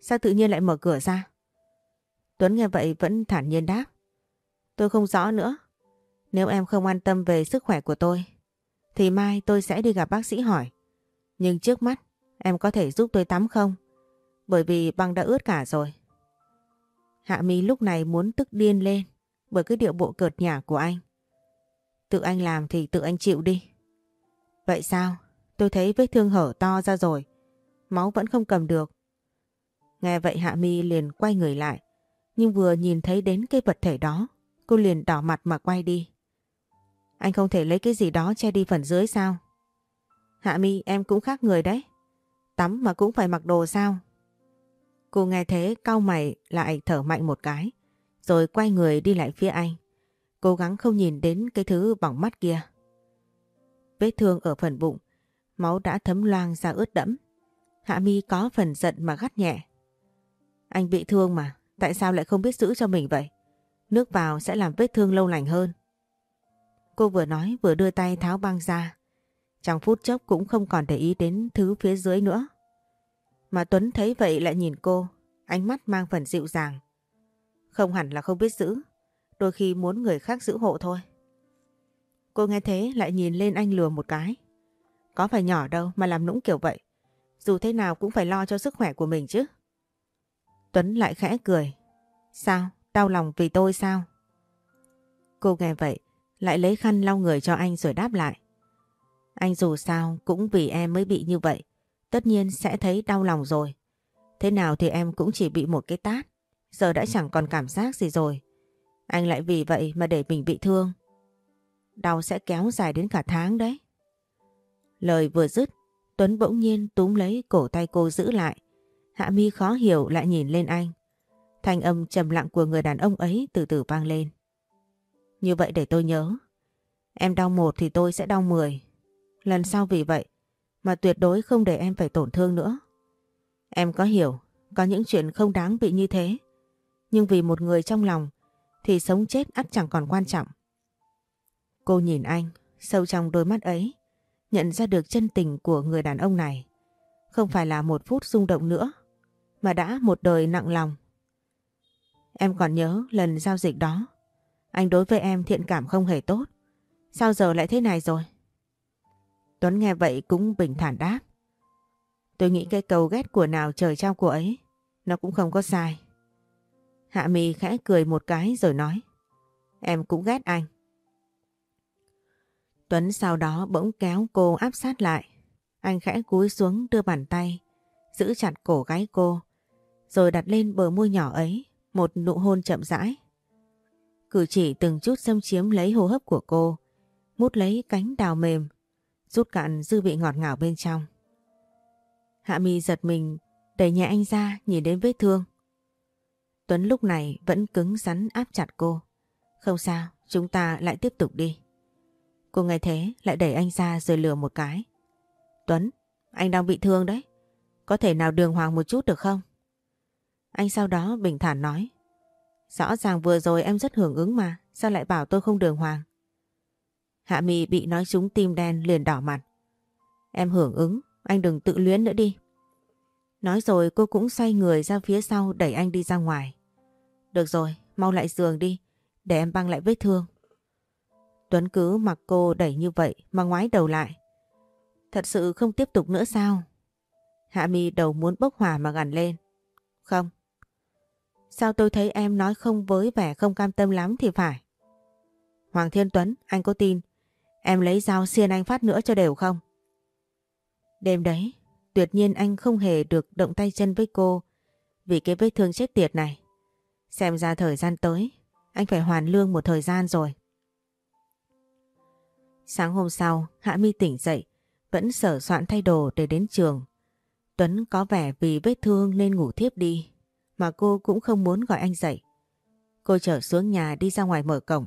S1: Sao tự nhiên lại mở cửa ra? Tuấn nghe vậy vẫn thản nhiên đáp. Tôi không rõ nữa. Nếu em không an tâm về sức khỏe của tôi, thì mai tôi sẽ đi gặp bác sĩ hỏi. Nhưng trước mắt, em có thể giúp tôi tắm không? Bởi vì băng đã ướt cả rồi. Hạ Mi lúc này muốn tức điên lên bởi cái điệu bộ cợt nhả của anh. Tự anh làm thì tự anh chịu đi. Vậy sao? Tôi thấy vết thương hở to ra rồi. Máu vẫn không cầm được. Nghe vậy Hạ Mi liền quay người lại. Nhưng vừa nhìn thấy đến cái vật thể đó, cô liền đỏ mặt mà quay đi. Anh không thể lấy cái gì đó che đi phần dưới sao? Hạ Mi em cũng khác người đấy. Tắm mà cũng phải mặc đồ sao? Cô nghe thế cau mày lại thở mạnh một cái. Rồi quay người đi lại phía anh. Cố gắng không nhìn đến cái thứ bỏng mắt kia. Vết thương ở phần bụng. Máu đã thấm loang ra ướt đẫm. Hạ mi có phần giận mà gắt nhẹ. Anh bị thương mà. Tại sao lại không biết giữ cho mình vậy? Nước vào sẽ làm vết thương lâu lành hơn. Cô vừa nói vừa đưa tay tháo băng ra. Trong phút chốc cũng không còn để ý đến thứ phía dưới nữa. Mà Tuấn thấy vậy lại nhìn cô, ánh mắt mang phần dịu dàng. Không hẳn là không biết giữ, đôi khi muốn người khác giữ hộ thôi. Cô nghe thế lại nhìn lên anh lừa một cái. Có phải nhỏ đâu mà làm nũng kiểu vậy. Dù thế nào cũng phải lo cho sức khỏe của mình chứ. Tuấn lại khẽ cười. Sao? Đau lòng vì tôi sao? Cô nghe vậy, lại lấy khăn lau người cho anh rồi đáp lại. Anh dù sao cũng vì em mới bị như vậy. Tất nhiên sẽ thấy đau lòng rồi. Thế nào thì em cũng chỉ bị một cái tát. Giờ đã chẳng còn cảm giác gì rồi. Anh lại vì vậy mà để mình bị thương. Đau sẽ kéo dài đến cả tháng đấy. Lời vừa dứt, Tuấn bỗng nhiên túm lấy cổ tay cô giữ lại. Hạ mi khó hiểu lại nhìn lên anh. Thanh âm trầm lặng của người đàn ông ấy từ từ vang lên. Như vậy để tôi nhớ. Em đau một thì tôi sẽ đau mười. Lần sau vì vậy mà tuyệt đối không để em phải tổn thương nữa. Em có hiểu, có những chuyện không đáng bị như thế. Nhưng vì một người trong lòng thì sống chết ắt chẳng còn quan trọng. Cô nhìn anh, sâu trong đôi mắt ấy, nhận ra được chân tình của người đàn ông này. Không phải là một phút rung động nữa, mà đã một đời nặng lòng. Em còn nhớ lần giao dịch đó, anh đối với em thiện cảm không hề tốt. Sao giờ lại thế này rồi? Tuấn nghe vậy cũng bình thản đáp. Tôi nghĩ cái cầu ghét của nào trời trao của ấy, nó cũng không có sai. Hạ mi khẽ cười một cái rồi nói. Em cũng ghét anh. Tuấn sau đó bỗng kéo cô áp sát lại. Anh khẽ cúi xuống đưa bàn tay, giữ chặt cổ gái cô, rồi đặt lên bờ môi nhỏ ấy một nụ hôn chậm rãi. Cử chỉ từng chút xâm chiếm lấy hô hấp của cô, mút lấy cánh đào mềm rút cạn dư vị ngọt ngào bên trong. Hạ mi giật mình, đẩy nhẹ anh ra nhìn đến vết thương. Tuấn lúc này vẫn cứng rắn áp chặt cô. Không sao, chúng ta lại tiếp tục đi. Cô nghe thế lại đẩy anh ra rồi lừa một cái. Tuấn, anh đang bị thương đấy. Có thể nào đường hoàng một chút được không? Anh sau đó bình thản nói. Rõ ràng vừa rồi em rất hưởng ứng mà, sao lại bảo tôi không đường hoàng? Hạ Mi bị nói trúng tim đen liền đỏ mặt. Em hưởng ứng, anh đừng tự luyến nữa đi. Nói rồi cô cũng xoay người ra phía sau đẩy anh đi ra ngoài. Được rồi, mau lại giường đi, để em băng lại vết thương. Tuấn cứ mặc cô đẩy như vậy mà ngoái đầu lại. Thật sự không tiếp tục nữa sao? Hạ Mi đầu muốn bốc hỏa mà gằn lên. Không. Sao tôi thấy em nói không với vẻ không cam tâm lắm thì phải. Hoàng Thiên Tuấn, anh có tin Em lấy dao xiên anh phát nữa cho đều không? Đêm đấy, tuyệt nhiên anh không hề được động tay chân với cô vì cái vết thương chết tiệt này. Xem ra thời gian tới, anh phải hoàn lương một thời gian rồi. Sáng hôm sau, Hạ Mi tỉnh dậy, vẫn sở soạn thay đồ để đến trường. Tuấn có vẻ vì vết thương nên ngủ thiếp đi, mà cô cũng không muốn gọi anh dậy. Cô trở xuống nhà đi ra ngoài mở cổng,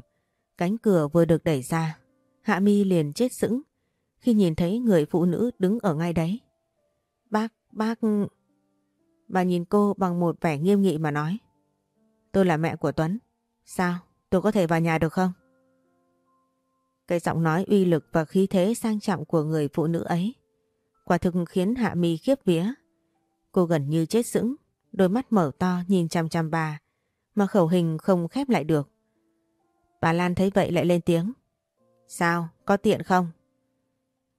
S1: cánh cửa vừa được đẩy ra, Hạ Mi liền chết sững khi nhìn thấy người phụ nữ đứng ở ngay đấy. Bác, bác... Bà nhìn cô bằng một vẻ nghiêm nghị mà nói. Tôi là mẹ của Tuấn. Sao? Tôi có thể vào nhà được không? Cái giọng nói uy lực và khí thế sang trọng của người phụ nữ ấy quả thực khiến Hạ Mi khiếp vía. Cô gần như chết sững, đôi mắt mở to nhìn chăm chăm bà, mà khẩu hình không khép lại được. Bà Lan thấy vậy lại lên tiếng. Sao? Có tiện không?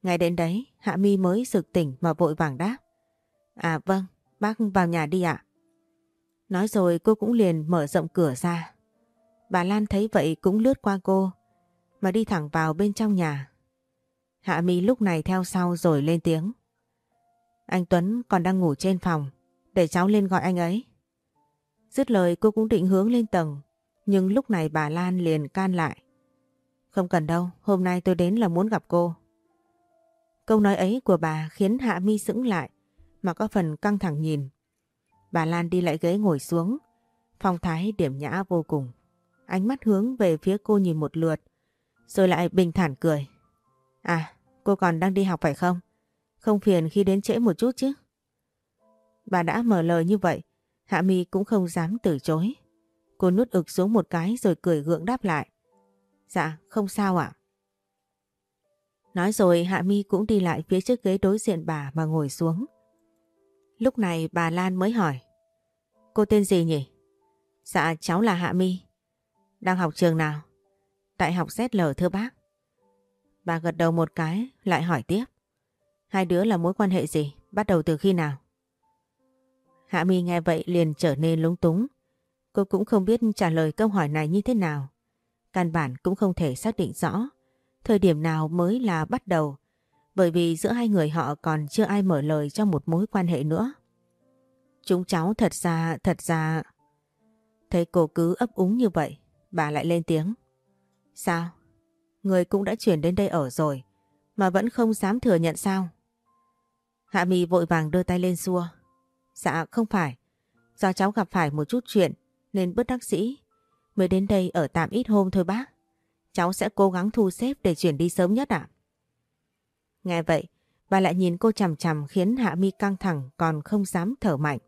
S1: Ngay đến đấy, Hạ Mi mới sực tỉnh mà vội vàng đáp. À vâng, bác vào nhà đi ạ. Nói rồi cô cũng liền mở rộng cửa ra. Bà Lan thấy vậy cũng lướt qua cô, mà đi thẳng vào bên trong nhà. Hạ Mi lúc này theo sau rồi lên tiếng. Anh Tuấn còn đang ngủ trên phòng, để cháu lên gọi anh ấy. Dứt lời cô cũng định hướng lên tầng, nhưng lúc này bà Lan liền can lại. Không cần đâu, hôm nay tôi đến là muốn gặp cô. Câu nói ấy của bà khiến Hạ Mi sững lại, mà có phần căng thẳng nhìn. Bà Lan đi lại ghế ngồi xuống, phong thái điểm nhã vô cùng. Ánh mắt hướng về phía cô nhìn một lượt, rồi lại bình thản cười. À, cô còn đang đi học phải không? Không phiền khi đến trễ một chút chứ? Bà đã mở lời như vậy, Hạ Mi cũng không dám từ chối. Cô nuốt ực xuống một cái rồi cười gượng đáp lại. Dạ, không sao ạ. Nói rồi Hạ Mi cũng đi lại phía trước ghế đối diện bà mà ngồi xuống. Lúc này bà Lan mới hỏi. Cô tên gì nhỉ? Dạ cháu là Hạ Mi. Đang học trường nào? Đại học ZL thưa bác. Bà gật đầu một cái lại hỏi tiếp. Hai đứa là mối quan hệ gì? Bắt đầu từ khi nào? Hạ Mi nghe vậy liền trở nên lúng túng. Cô cũng không biết trả lời câu hỏi này như thế nào. Căn bản cũng không thể xác định rõ thời điểm nào mới là bắt đầu bởi vì giữa hai người họ còn chưa ai mở lời cho một mối quan hệ nữa. Chúng cháu thật ra, thật ra... Thấy cô cứ ấp úng như vậy, bà lại lên tiếng. Sao? Người cũng đã chuyển đến đây ở rồi, mà vẫn không dám thừa nhận sao? Hạ Mi vội vàng đưa tay lên xua. Dạ không phải, do cháu gặp phải một chút chuyện nên bất đắc sĩ mới đến đây ở tạm ít hôm thôi bác. Cháu sẽ cố gắng thu xếp để chuyển đi sớm nhất ạ. Nghe vậy, bà lại nhìn cô chằm chằm khiến Hạ Mi căng thẳng còn không dám thở mạnh.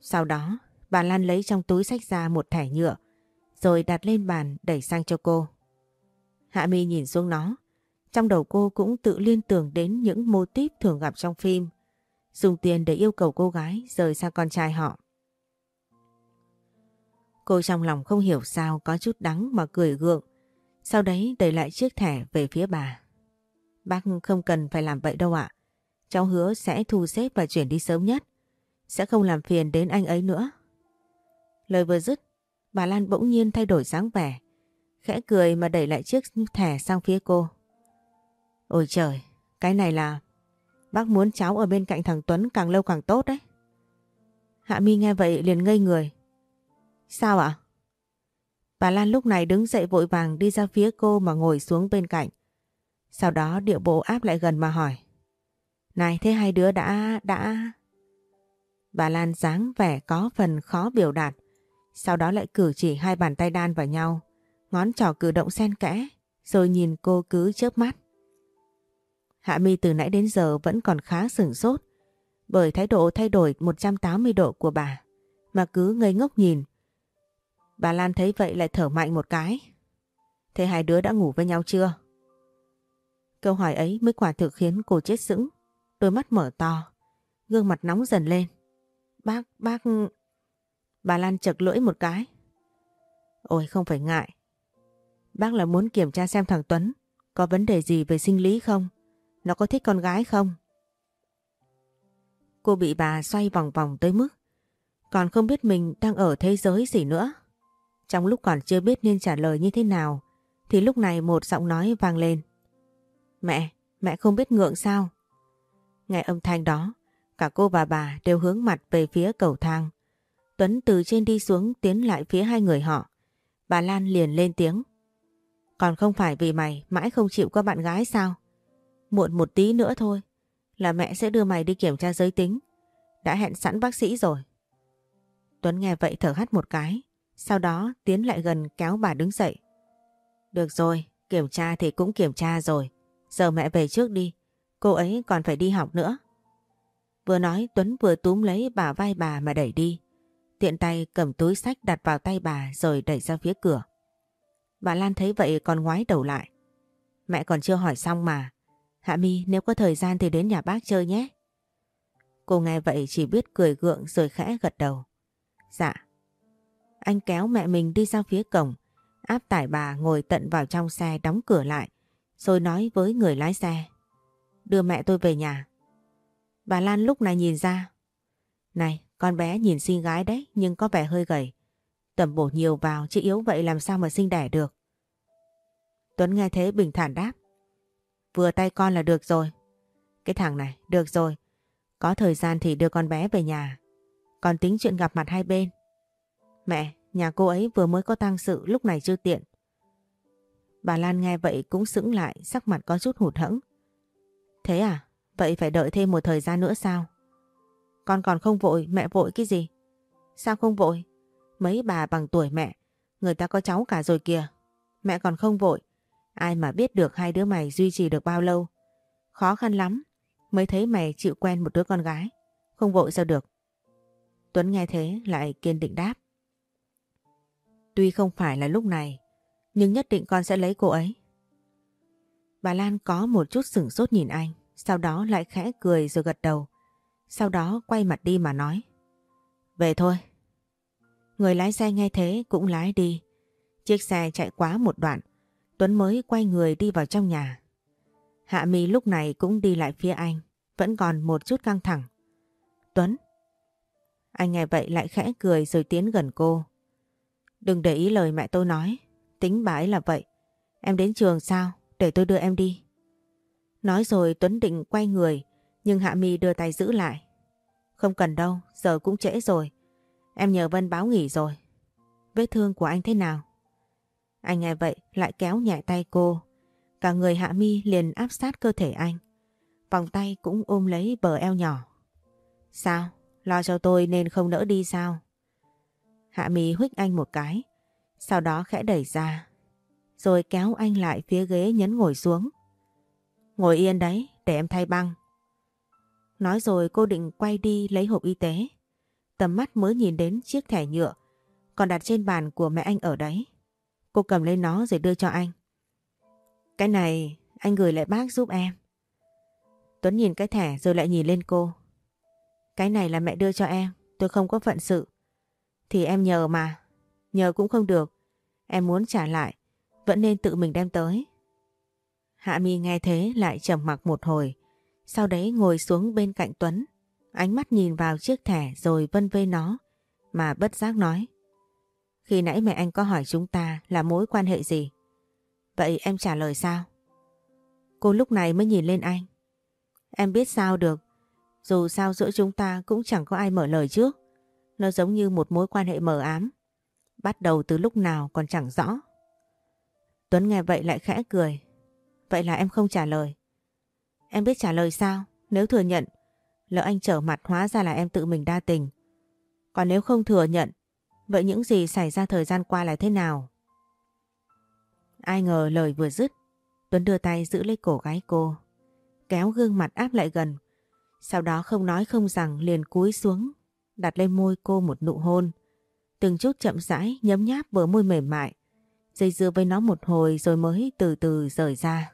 S1: Sau đó, bà Lan lấy trong túi sách ra một thẻ nhựa, rồi đặt lên bàn đẩy sang cho cô. Hạ Mi nhìn xuống nó, trong đầu cô cũng tự liên tưởng đến những mô típ thường gặp trong phim, dùng tiền để yêu cầu cô gái rời xa con trai họ. Cô trong lòng không hiểu sao có chút đắng mà cười gượng, sau đấy đẩy lại chiếc thẻ về phía bà. Bác không cần phải làm vậy đâu ạ. Cháu hứa sẽ thu xếp và chuyển đi sớm nhất. Sẽ không làm phiền đến anh ấy nữa. Lời vừa dứt, bà Lan bỗng nhiên thay đổi dáng vẻ. Khẽ cười mà đẩy lại chiếc thẻ sang phía cô. Ôi trời, cái này là... Bác muốn cháu ở bên cạnh thằng Tuấn càng lâu càng tốt đấy. Hạ Mi nghe vậy liền ngây người. Sao ạ? Bà Lan lúc này đứng dậy vội vàng đi ra phía cô mà ngồi xuống bên cạnh. Sau đó điệu bộ áp lại gần mà hỏi. Này, thế hai đứa đã... đã... Bà Lan dáng vẻ có phần khó biểu đạt. Sau đó lại cử chỉ hai bàn tay đan vào nhau. Ngón trỏ cử động xen kẽ. Rồi nhìn cô cứ chớp mắt. Hạ mi từ nãy đến giờ vẫn còn khá sửng sốt. Bởi thái độ thay đổi 180 độ của bà. Mà cứ ngây ngốc nhìn. Bà Lan thấy vậy lại thở mạnh một cái. Thế hai đứa đã ngủ với nhau chưa? Câu hỏi ấy mới quả thực khiến cô chết sững. Đôi mắt mở to. Gương mặt nóng dần lên. Bác, bác... Bà Lan chật lưỡi một cái. Ôi không phải ngại. Bác là muốn kiểm tra xem thằng Tuấn có vấn đề gì về sinh lý không? Nó có thích con gái không? Cô bị bà xoay vòng vòng tới mức còn không biết mình đang ở thế giới gì nữa. Trong lúc còn chưa biết nên trả lời như thế nào thì lúc này một giọng nói vang lên. Mẹ, mẹ không biết ngượng sao? Nghe âm thanh đó, cả cô và bà đều hướng mặt về phía cầu thang. Tuấn từ trên đi xuống tiến lại phía hai người họ. Bà Lan liền lên tiếng. Còn không phải vì mày mãi không chịu có bạn gái sao? Muộn một tí nữa thôi là mẹ sẽ đưa mày đi kiểm tra giới tính. Đã hẹn sẵn bác sĩ rồi. Tuấn nghe vậy thở hắt một cái. Sau đó tiến lại gần kéo bà đứng dậy. Được rồi, kiểm tra thì cũng kiểm tra rồi. Giờ mẹ về trước đi. Cô ấy còn phải đi học nữa. Vừa nói Tuấn vừa túm lấy bà vai bà mà đẩy đi. Tiện tay cầm túi sách đặt vào tay bà rồi đẩy ra phía cửa. Bà Lan thấy vậy còn ngoái đầu lại. Mẹ còn chưa hỏi xong mà. Hạ Mi nếu có thời gian thì đến nhà bác chơi nhé. Cô nghe vậy chỉ biết cười gượng rồi khẽ gật đầu. Dạ. Anh kéo mẹ mình đi ra phía cổng, áp tải bà ngồi tận vào trong xe đóng cửa lại, rồi nói với người lái xe. Đưa mẹ tôi về nhà. Bà Lan lúc này nhìn ra. Này, con bé nhìn xinh gái đấy nhưng có vẻ hơi gầy. Tầm bổ nhiều vào chứ yếu vậy làm sao mà sinh đẻ được. Tuấn nghe thế bình thản đáp. Vừa tay con là được rồi. Cái thằng này, được rồi. Có thời gian thì đưa con bé về nhà. Còn tính chuyện gặp mặt hai bên. Mẹ, nhà cô ấy vừa mới có tang sự lúc này chưa tiện. Bà Lan nghe vậy cũng sững lại, sắc mặt có chút hụt hẫng. Thế à? Vậy phải đợi thêm một thời gian nữa sao? Con còn không vội, mẹ vội cái gì? Sao không vội? Mấy bà bằng tuổi mẹ, người ta có cháu cả rồi kìa. Mẹ còn không vội. Ai mà biết được hai đứa mày duy trì được bao lâu. Khó khăn lắm, mới thấy mày chịu quen một đứa con gái. Không vội sao được. Tuấn nghe thế lại kiên định đáp. Tuy không phải là lúc này, nhưng nhất định con sẽ lấy cô ấy. Bà Lan có một chút sửng sốt nhìn anh, sau đó lại khẽ cười rồi gật đầu. Sau đó quay mặt đi mà nói. Về thôi. Người lái xe nghe thế cũng lái đi. Chiếc xe chạy quá một đoạn, Tuấn mới quay người đi vào trong nhà. Hạ Mi lúc này cũng đi lại phía anh, vẫn còn một chút căng thẳng. Tuấn. Anh nghe vậy lại khẽ cười rồi tiến gần cô. Đừng để ý lời mẹ tôi nói, tính bà ấy là vậy. Em đến trường sao? Để tôi đưa em đi. Nói rồi Tuấn định quay người, nhưng Hạ Mi đưa tay giữ lại. Không cần đâu, giờ cũng trễ rồi. Em nhờ Vân báo nghỉ rồi. Vết thương của anh thế nào? Anh nghe vậy lại kéo nhẹ tay cô. Cả người Hạ Mi liền áp sát cơ thể anh. Vòng tay cũng ôm lấy bờ eo nhỏ. Sao? Lo cho tôi nên không nỡ đi sao? Hạ Mi huých anh một cái. Sau đó khẽ đẩy ra. Rồi kéo anh lại phía ghế nhấn ngồi xuống. Ngồi yên đấy, để em thay băng. Nói rồi cô định quay đi lấy hộp y tế. Tầm mắt mới nhìn đến chiếc thẻ nhựa còn đặt trên bàn của mẹ anh ở đấy. Cô cầm lấy nó rồi đưa cho anh. Cái này anh gửi lại bác giúp em. Tuấn nhìn cái thẻ rồi lại nhìn lên cô. Cái này là mẹ đưa cho em, tôi không có phận sự. Thì em nhờ mà, nhờ cũng không được. Em muốn trả lại, vẫn nên tự mình đem tới. Hạ Mi nghe thế lại trầm mặc một hồi, sau đấy ngồi xuống bên cạnh Tuấn, ánh mắt nhìn vào chiếc thẻ rồi vân vê nó, mà bất giác nói. Khi nãy mẹ anh có hỏi chúng ta là mối quan hệ gì? Vậy em trả lời sao? Cô lúc này mới nhìn lên anh. Em biết sao được, dù sao giữa chúng ta cũng chẳng có ai mở lời trước. Nó giống như một mối quan hệ mờ ám. Bắt đầu từ lúc nào còn chẳng rõ. Tuấn nghe vậy lại khẽ cười. Vậy là em không trả lời. Em biết trả lời sao? Nếu thừa nhận, lỡ anh trở mặt hóa ra là em tự mình đa tình. Còn nếu không thừa nhận, vậy những gì xảy ra thời gian qua là thế nào? Ai ngờ lời vừa dứt, Tuấn đưa tay giữ lấy cổ gái cô, kéo gương mặt áp lại gần. Sau đó không nói không rằng liền cúi xuống, đặt lên môi cô một nụ hôn. Từng chút chậm rãi nhấm nháp bờ môi mềm mại, dây dưa với nó một hồi rồi mới từ từ rời ra.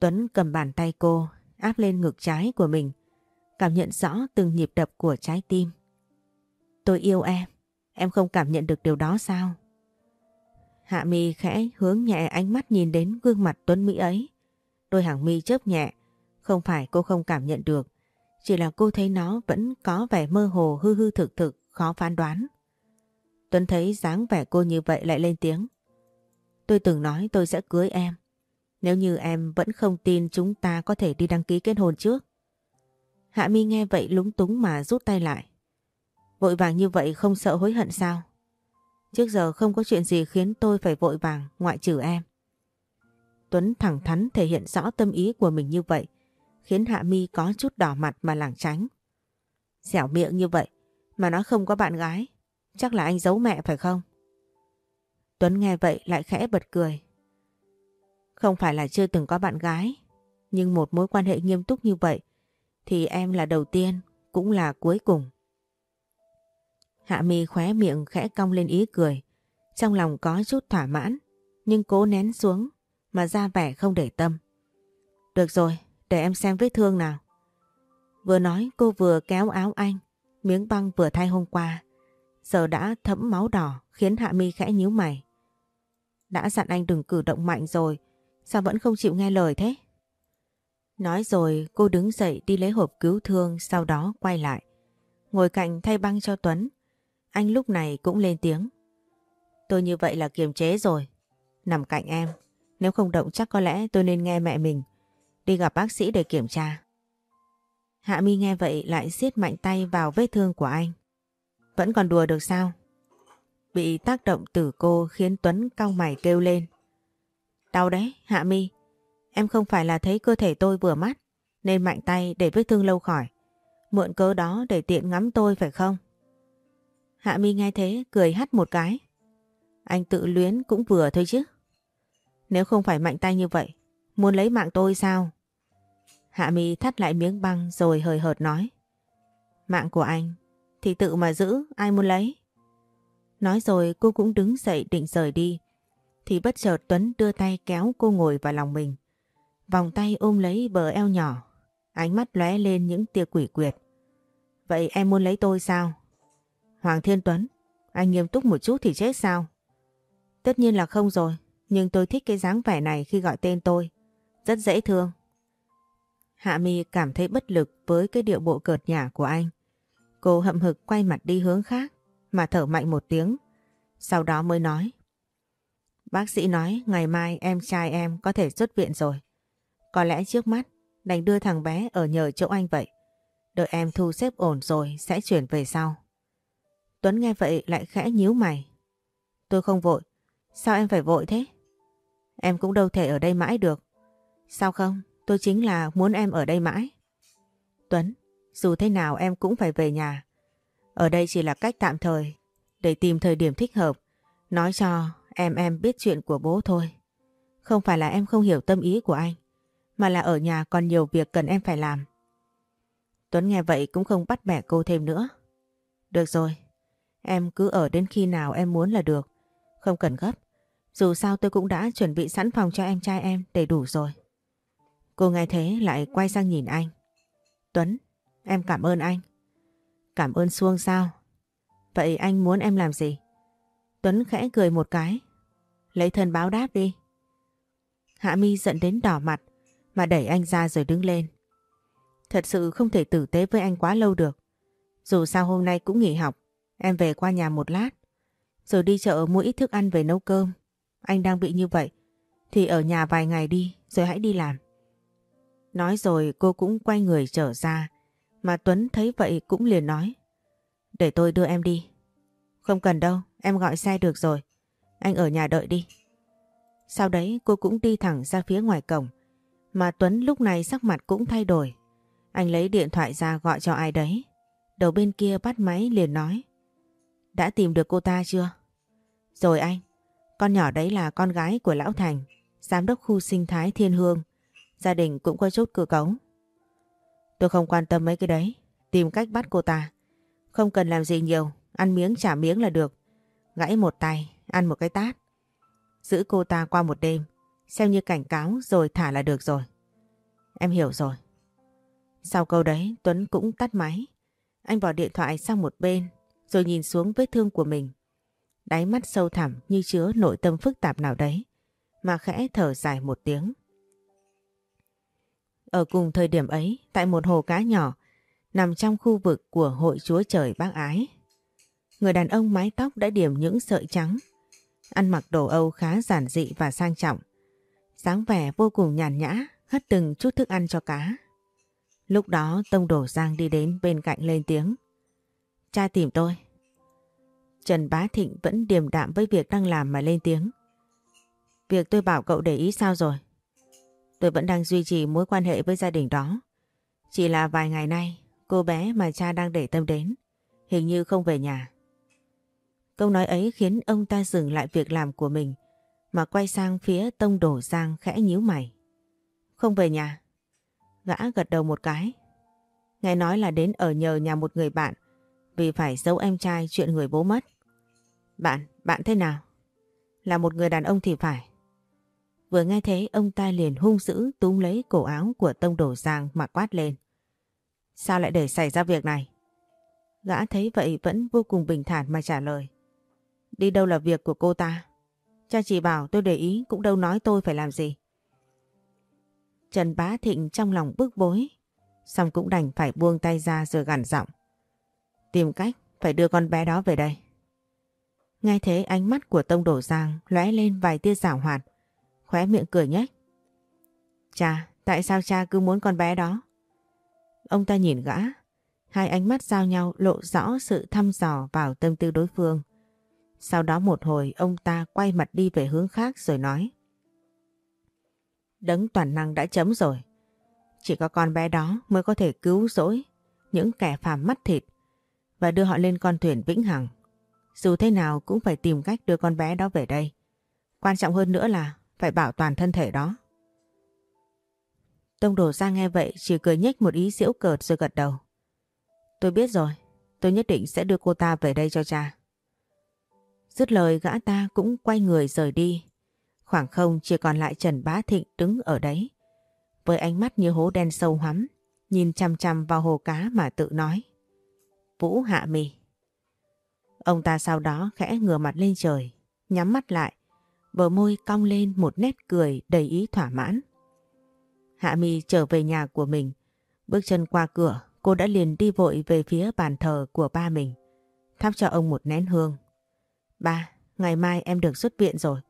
S1: Tuấn cầm bàn tay cô, áp lên ngực trái của mình, cảm nhận rõ từng nhịp đập của trái tim. Tôi yêu em, em không cảm nhận được điều đó sao? Hạ mi khẽ hướng nhẹ ánh mắt nhìn đến gương mặt Tuấn Mỹ ấy. Đôi hàng mi chớp nhẹ, không phải cô không cảm nhận được, chỉ là cô thấy nó vẫn có vẻ mơ hồ hư hư thực thực, khó phán đoán. Tuấn thấy dáng vẻ cô như vậy lại lên tiếng. Tôi từng nói tôi sẽ cưới em. Nếu như em vẫn không tin chúng ta có thể đi đăng ký kết hôn trước. Hạ mi nghe vậy lúng túng mà rút tay lại. Vội vàng như vậy không sợ hối hận sao? Trước giờ không có chuyện gì khiến tôi phải vội vàng ngoại trừ em. Tuấn thẳng thắn thể hiện rõ tâm ý của mình như vậy, khiến Hạ Mi có chút đỏ mặt mà lảng tránh. Dẻo miệng như vậy, mà nó không có bạn gái, chắc là anh giấu mẹ phải không? Tuấn nghe vậy lại khẽ bật cười. Không phải là chưa từng có bạn gái, nhưng một mối quan hệ nghiêm túc như vậy thì em là đầu tiên, cũng là cuối cùng. Hạ mi khóe miệng khẽ cong lên ý cười, trong lòng có chút thỏa mãn, nhưng cố nén xuống mà ra vẻ không để tâm. Được rồi, để em xem vết thương nào. Vừa nói cô vừa kéo áo anh, miếng băng vừa thay hôm qua. Giờ đã thấm máu đỏ khiến Hạ Mi khẽ nhíu mày. Đã dặn anh đừng cử động mạnh rồi, sao vẫn không chịu nghe lời thế? Nói rồi cô đứng dậy đi lấy hộp cứu thương sau đó quay lại. Ngồi cạnh thay băng cho Tuấn. Anh lúc này cũng lên tiếng. Tôi như vậy là kiềm chế rồi. Nằm cạnh em. Nếu không động chắc có lẽ tôi nên nghe mẹ mình. Đi gặp bác sĩ để kiểm tra. Hạ mi nghe vậy lại siết mạnh tay vào vết thương của anh. Vẫn còn đùa được sao? Bị tác động từ cô khiến Tuấn cau mày kêu lên. Đau đấy, Hạ mi. Em không phải là thấy cơ thể tôi vừa mắt nên mạnh tay để vết thương lâu khỏi. Mượn cớ đó để tiện ngắm tôi phải không? Hạ mi nghe thế cười hắt một cái. Anh tự luyến cũng vừa thôi chứ. Nếu không phải mạnh tay như vậy, muốn lấy mạng tôi sao? Hạ mi thắt lại miếng băng rồi hời hợt nói. Mạng của anh thì tự mà giữ, ai muốn lấy? Nói rồi cô cũng đứng dậy định rời đi. Thì bất chợt Tuấn đưa tay kéo cô ngồi vào lòng mình. Vòng tay ôm lấy bờ eo nhỏ. Ánh mắt lóe lên những tia quỷ quyệt. Vậy em muốn lấy tôi sao? Hoàng Thiên Tuấn, anh nghiêm túc một chút thì chết sao? Tất nhiên là không rồi, nhưng tôi thích cái dáng vẻ này khi gọi tên tôi. Rất dễ thương. Hạ Mi cảm thấy bất lực với cái điệu bộ cợt nhả của anh. Cô hậm hực quay mặt đi hướng khác mà thở mạnh một tiếng. Sau đó mới nói. Bác sĩ nói ngày mai em trai em có thể xuất viện rồi. Có lẽ trước mắt đành đưa thằng bé ở nhờ chỗ anh vậy. Đợi em thu xếp ổn rồi sẽ chuyển về sau. Tuấn nghe vậy lại khẽ nhíu mày. Tôi không vội. Sao em phải vội thế? Em cũng đâu thể ở đây mãi được. Sao không? Tôi chính là muốn em ở đây mãi. Tuấn, dù thế nào em cũng phải về nhà. Ở đây chỉ là cách tạm thời, để tìm thời điểm thích hợp. Nói cho em em biết chuyện của bố thôi. Không phải là em không hiểu tâm ý của anh, mà là ở nhà còn nhiều việc cần em phải làm. Tuấn nghe vậy cũng không bắt bẻ cô thêm nữa. Được rồi, em cứ ở đến khi nào em muốn là được. Không cần gấp. Dù sao tôi cũng đã chuẩn bị sẵn phòng cho em trai em đầy đủ rồi. Cô nghe thế lại quay sang nhìn anh. Tuấn, em cảm ơn anh. Cảm ơn Xuông sao? Vậy anh muốn em làm gì? Tuấn khẽ cười một cái. Lấy thân báo đáp đi. Hạ mi giận đến đỏ mặt mà đẩy anh ra rồi đứng lên. Thật sự không thể tử tế với anh quá lâu được. Dù sao hôm nay cũng nghỉ học, em về qua nhà một lát. Rồi đi chợ mua ít thức ăn về nấu cơm. Anh đang bị như vậy, thì ở nhà vài ngày đi rồi hãy đi làm. Nói rồi cô cũng quay người trở ra, mà Tuấn thấy vậy cũng liền nói. Để tôi đưa em đi. Không cần đâu, em gọi xe được rồi. Anh ở nhà đợi đi. Sau đấy cô cũng đi thẳng ra phía ngoài cổng, mà Tuấn lúc này sắc mặt cũng thay đổi. Anh lấy điện thoại ra gọi cho ai đấy. Đầu bên kia bắt máy liền nói. Đã tìm được cô ta chưa? Rồi anh, con nhỏ đấy là con gái của Lão Thành, giám đốc khu sinh thái Thiên Hương. Gia đình cũng có chốt cửa cống. Tôi không quan tâm mấy cái đấy, tìm cách bắt cô ta. Không cần làm gì nhiều, ăn miếng trả miếng là được. Gãy một tay, ăn một cái tát. Giữ cô ta qua một đêm, xem như cảnh cáo rồi thả là được rồi. Em hiểu rồi. Sau câu đấy Tuấn cũng tắt máy. Anh bỏ điện thoại sang một bên rồi nhìn xuống vết thương của mình. Đáy mắt sâu thẳm như chứa nội tâm phức tạp nào đấy mà khẽ thở dài một tiếng. Ở cùng thời điểm ấy, tại một hồ cá nhỏ, nằm trong khu vực của hội chúa trời bác ái. Người đàn ông mái tóc đã điểm những sợi trắng, ăn mặc đồ Âu khá giản dị và sang trọng. dáng vẻ vô cùng nhàn nhã, hất từng chút thức ăn cho cá. Lúc đó Tông Đổ Giang đi đến bên cạnh lên tiếng. Cha tìm tôi. Trần Bá Thịnh vẫn điềm đạm với việc đang làm mà lên tiếng. Việc tôi bảo cậu để ý sao rồi? Tôi vẫn đang duy trì mối quan hệ với gia đình đó. Chỉ là vài ngày nay, cô bé mà cha đang để tâm đến, hình như không về nhà. Câu nói ấy khiến ông ta dừng lại việc làm của mình, mà quay sang phía Tông Đổ Giang khẽ nhíu mày. Không về nhà. Gã gật đầu một cái. Nghe nói là đến ở nhờ nhà một người bạn vì phải giấu em trai chuyện người bố mất. Bạn, bạn thế nào? Là một người đàn ông thì phải. Vừa nghe thế ông ta liền hung dữ túm lấy cổ áo của Tông Đổ Giang mà quát lên. Sao lại để xảy ra việc này? Gã thấy vậy vẫn vô cùng bình thản mà trả lời. Đi đâu là việc của cô ta? Cha chỉ bảo tôi để ý cũng đâu nói tôi phải làm gì. Trần Bá Thịnh trong lòng bức bối, xong cũng đành phải buông tay ra rồi gằn giọng. Tìm cách phải đưa con bé đó về đây. Ngay thế ánh mắt của Tông Đổ Giang lóe lên vài tia giảo hoạt, khóe miệng cười nhếch. Cha, tại sao cha cứ muốn con bé đó? Ông ta nhìn gã, hai ánh mắt giao nhau lộ rõ sự thăm dò vào tâm tư đối phương. Sau đó một hồi ông ta quay mặt đi về hướng khác rồi nói. Đấng toàn năng đã chấm rồi. Chỉ có con bé đó mới có thể cứu rỗi những kẻ phàm mắt thịt và đưa họ lên con thuyền vĩnh hằng. Dù thế nào cũng phải tìm cách đưa con bé đó về đây. Quan trọng hơn nữa là phải bảo toàn thân thể đó. Tông đổ ra nghe vậy chỉ cười nhếch một ý giễu cợt rồi gật đầu. Tôi biết rồi, tôi nhất định sẽ đưa cô ta về đây cho cha. Dứt lời gã ta cũng quay người rời đi. Khoảng không chỉ còn lại Trần Bá Thịnh đứng ở đấy. Với ánh mắt như hố đen sâu hoắm, nhìn chăm chăm vào hồ cá mà tự nói. Vũ hạ mì. Ông ta sau đó khẽ ngửa mặt lên trời, nhắm mắt lại, bờ môi cong lên một nét cười đầy ý thỏa mãn. Hạ mi trở về nhà của mình, bước chân qua cửa, cô đã liền đi vội về phía bàn thờ của ba mình, thắp cho ông một nén hương. Ba, ngày mai em được xuất viện rồi,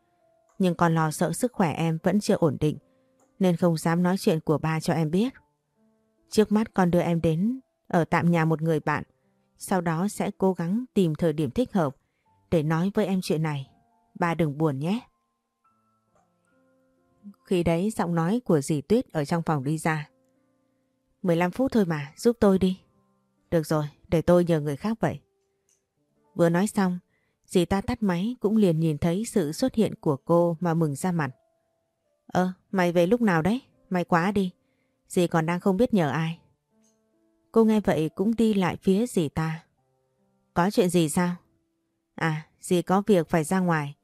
S1: nhưng còn lo sợ sức khỏe em vẫn chưa ổn định, nên không dám nói chuyện của ba cho em biết. Trước mắt con đưa em đến ở tạm nhà một người bạn, sau đó sẽ cố gắng tìm thời điểm thích hợp để nói với em chuyện này. Ba đừng buồn nhé. Khi đấy giọng nói của dì Tuyết ở trong phòng đi ra. 15 phút thôi mà, giúp tôi đi. Được rồi, để tôi nhờ người khác vậy. Vừa nói xong, dì ta tắt máy cũng liền nhìn thấy sự xuất hiện của cô mà mừng ra mặt. Ơ, mày về lúc nào đấy? Mày quá đi. Dì còn đang không biết nhờ ai. Cô nghe vậy cũng đi lại phía dì ta. Có chuyện gì sao? À, dì có việc phải ra ngoài.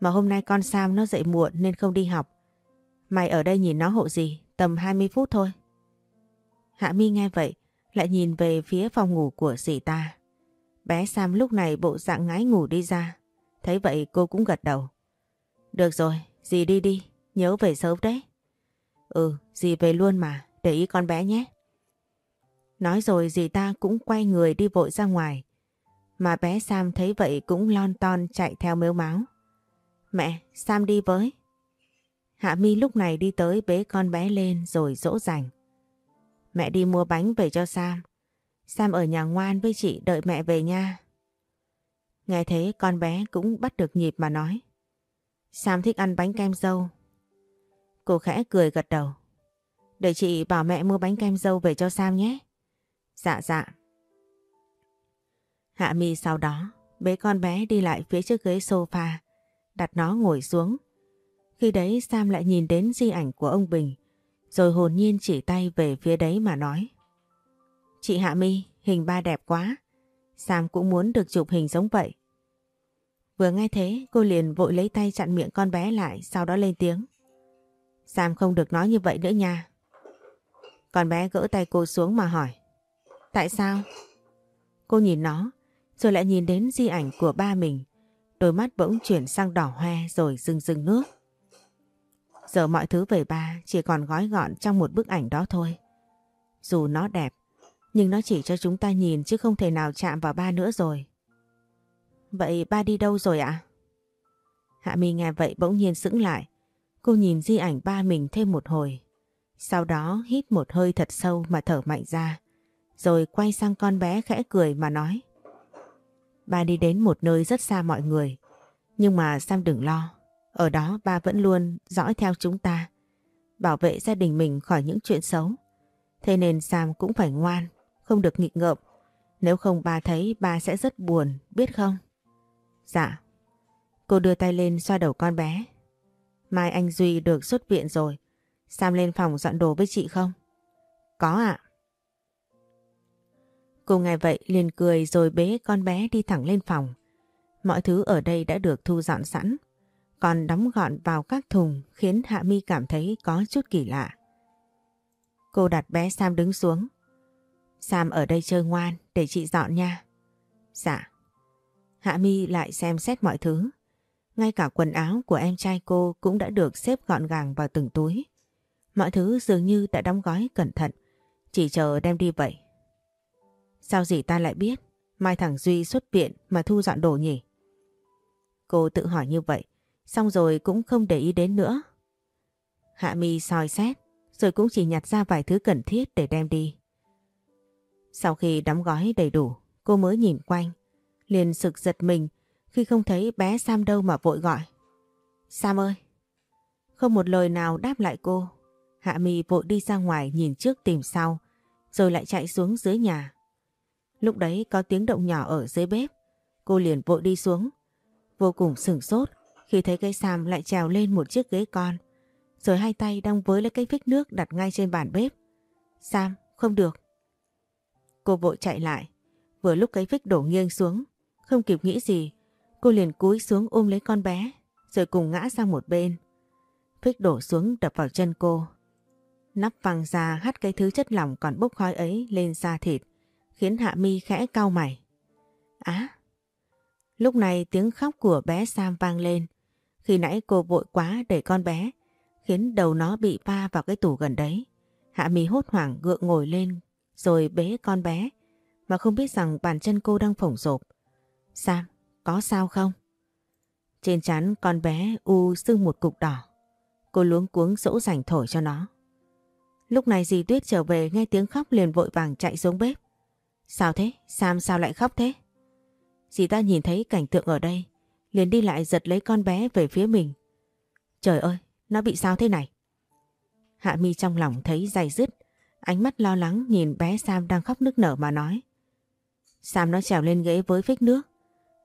S1: Mà hôm nay con Sam nó dậy muộn nên không đi học. Mày ở đây nhìn nó hộ gì, tầm 20 phút thôi. Hạ Mi nghe vậy, lại nhìn về phía phòng ngủ của dì ta. Bé Sam lúc này bộ dạng ngái ngủ đi ra. Thấy vậy cô cũng gật đầu. Được rồi, dì đi đi, nhớ về sớm đấy. Ừ, dì về luôn mà, để ý con bé nhé. Nói rồi dì ta cũng quay người đi vội ra ngoài. Mà bé Sam thấy vậy cũng lon ton chạy theo mếu máu. Mẹ, Sam đi với. Hạ Mi lúc này đi tới bế con bé lên rồi dỗ dành. Mẹ đi mua bánh về cho Sam. Sam ở nhà ngoan với chị đợi mẹ về nha. Nghe thế con bé cũng bắt được nhịp mà nói. Sam thích ăn bánh kem dâu. Cô khẽ cười gật đầu. Để chị bảo mẹ mua bánh kem dâu về cho Sam nhé. Dạ dạ. Hạ mi sau đó bế con bé đi lại phía trước ghế sofa, đặt nó ngồi xuống. Khi đấy Sam lại nhìn đến di ảnh của ông Bình, rồi hồn nhiên chỉ tay về phía đấy mà nói. Chị Hạ mi hình ba đẹp quá. Sam cũng muốn được chụp hình giống vậy. Vừa nghe thế cô liền vội lấy tay chặn miệng con bé lại sau đó lên tiếng. Sam không được nói như vậy nữa nha. Con bé gỡ tay cô xuống mà hỏi. Tại sao? Cô nhìn nó, rồi lại nhìn đến di ảnh của ba mình. Đôi mắt bỗng chuyển sang đỏ hoe rồi rưng rưng nước. Giờ mọi thứ về ba chỉ còn gói gọn trong một bức ảnh đó thôi. Dù nó đẹp, nhưng nó chỉ cho chúng ta nhìn chứ không thể nào chạm vào ba nữa rồi. Vậy ba đi đâu rồi ạ? Hạ Mi nghe vậy bỗng nhiên sững lại. Cô nhìn di ảnh ba mình thêm một hồi. Sau đó hít một hơi thật sâu mà thở mạnh ra. Rồi quay sang con bé khẽ cười mà nói. Ba đi đến một nơi rất xa mọi người. Nhưng mà Sam đừng lo. Ở đó ba vẫn luôn dõi theo chúng ta. Bảo vệ gia đình mình khỏi những chuyện xấu. Thế nên Sam cũng phải ngoan, không được nghịch ngợm. Nếu không ba thấy ba sẽ rất buồn, biết không? Dạ. Cô đưa tay lên xoa đầu con bé. Mai anh Duy được xuất viện rồi. Sam lên phòng dọn đồ với chị không? Có ạ. Cô nghe vậy liền cười rồi bế con bé đi thẳng lên phòng. Mọi thứ ở đây đã được thu dọn sẵn, còn đóng gọn vào các thùng khiến Hạ Mi cảm thấy có chút kỳ lạ. Cô đặt bé Sam đứng xuống. Sam ở đây chơi ngoan để chị dọn nha. Dạ. Hạ Mi lại xem xét mọi thứ. Ngay cả quần áo của em trai cô cũng đã được xếp gọn gàng vào từng túi. Mọi thứ dường như đã đóng gói cẩn thận, chỉ chờ đem đi vậy. Sao gì ta lại biết mai thằng Duy xuất viện mà thu dọn đồ nhỉ? Cô tự hỏi như vậy, xong rồi cũng không để ý đến nữa. Hạ mi soi xét, rồi cũng chỉ nhặt ra vài thứ cần thiết để đem đi. Sau khi đóng gói đầy đủ, cô mới nhìn quanh, liền sực giật mình khi không thấy bé Sam đâu mà vội gọi. Sam ơi! Không một lời nào đáp lại cô. Hạ mi vội đi ra ngoài nhìn trước tìm sau, rồi lại chạy xuống dưới nhà. Lúc đấy có tiếng động nhỏ ở dưới bếp, cô liền vội đi xuống. Vô cùng sửng sốt khi thấy cây Sam lại trèo lên một chiếc ghế con, rồi hai tay đang với lấy cái vích nước đặt ngay trên bàn bếp. Sam, không được. Cô vội chạy lại, vừa lúc cái vích đổ nghiêng xuống, không kịp nghĩ gì, cô liền cúi xuống ôm lấy con bé, rồi cùng ngã sang một bên. Vích đổ xuống đập vào chân cô. Nắp văng ra hắt cái thứ chất lỏng còn bốc khói ấy lên da thịt, khiến Hạ Mi khẽ cau mày. Á! lúc này tiếng khóc của bé Sam vang lên. Khi nãy cô vội quá đẩy con bé, khiến đầu nó bị va vào cái tủ gần đấy. Hạ Mi hốt hoảng gượng ngồi lên, rồi bế con bé, mà không biết rằng bàn chân cô đang phồng rộp. Sam, có sao không? Trên chắn con bé u sưng một cục đỏ. Cô luống cuống dỗ dành thổi cho nó. Lúc này dì Tuyết trở về nghe tiếng khóc liền vội vàng chạy xuống bếp. Sao thế? Sam sao lại khóc thế? Dì ta nhìn thấy cảnh tượng ở đây, liền đi lại giật lấy con bé về phía mình. Trời ơi, nó bị sao thế này? Hạ mi trong lòng thấy dày dứt, ánh mắt lo lắng nhìn bé Sam đang khóc nức nở mà nói. Sam nó trèo lên ghế với phích nước.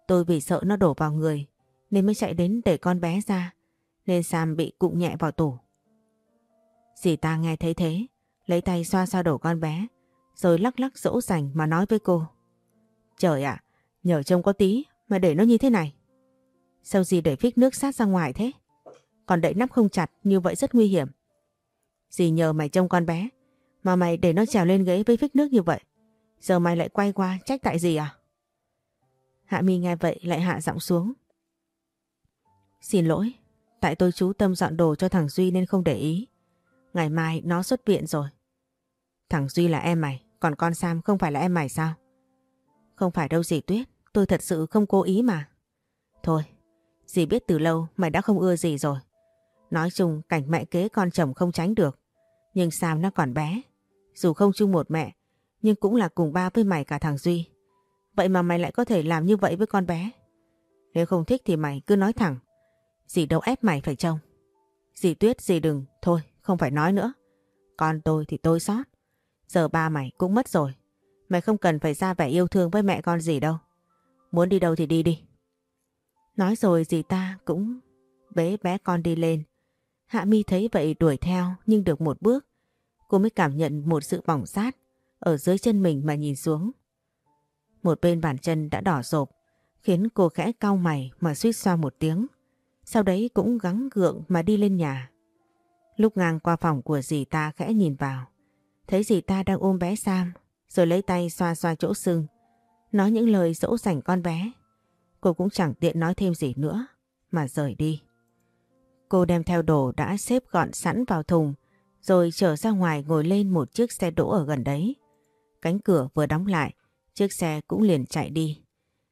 S1: Tôi vì sợ nó đổ vào người, nên mới chạy đến để con bé ra, nên Sam bị cụng nhẹ vào tủ. Dì ta nghe thấy thế, lấy tay xoa xoa đổ con bé, rồi lắc lắc dỗ dành mà nói với cô. Trời ạ, nhờ trông có tí mà để nó như thế này. Sao gì để phích nước sát ra ngoài thế? Còn đậy nắp không chặt như vậy rất nguy hiểm. Dì nhờ mày trông con bé, mà mày để nó trèo lên ghế với phích nước như vậy. Giờ mày lại quay qua trách tại gì à? Hạ mi nghe vậy lại hạ giọng xuống. Xin lỗi, tại tôi chú tâm dọn đồ cho thằng Duy nên không để ý. Ngày mai nó xuất viện rồi. Thằng Duy là em mày, còn con Sam không phải là em mày sao? Không phải đâu dì Tuyết, tôi thật sự không cố ý mà. Thôi, dì biết từ lâu mày đã không ưa gì rồi. Nói chung cảnh mẹ kế con chồng không tránh được. Nhưng Sam nó còn bé. Dù không chung một mẹ, nhưng cũng là cùng ba với mày cả thằng Duy. Vậy mà mày lại có thể làm như vậy với con bé. Nếu không thích thì mày cứ nói thẳng. Dì đâu ép mày phải trông. Dì Tuyết dì đừng, thôi không phải nói nữa. Con tôi thì tôi sót. Giờ ba mày cũng mất rồi. Mày không cần phải ra vẻ yêu thương với mẹ con gì đâu. Muốn đi đâu thì đi đi. Nói rồi dì ta cũng bế bé con đi lên. Hạ mi thấy vậy đuổi theo, nhưng được một bước. Cô mới cảm nhận một sự bỏng sát ở dưới chân mình mà nhìn xuống. Một bên bàn chân đã đỏ rộp, khiến cô khẽ cau mày mà suýt xoa một tiếng. Sau đấy cũng gắng gượng mà đi lên nhà. Lúc ngang qua phòng của dì ta khẽ nhìn vào. Thấy dì ta đang ôm bé Sam rồi lấy tay xoa xoa chỗ sưng. Nói những lời dỗ dành con bé. Cô cũng chẳng tiện nói thêm gì nữa mà rời đi. Cô đem theo đồ đã xếp gọn sẵn vào thùng rồi trở ra ngoài ngồi lên một chiếc xe đỗ ở gần đấy. Cánh cửa vừa đóng lại, chiếc xe cũng liền chạy đi.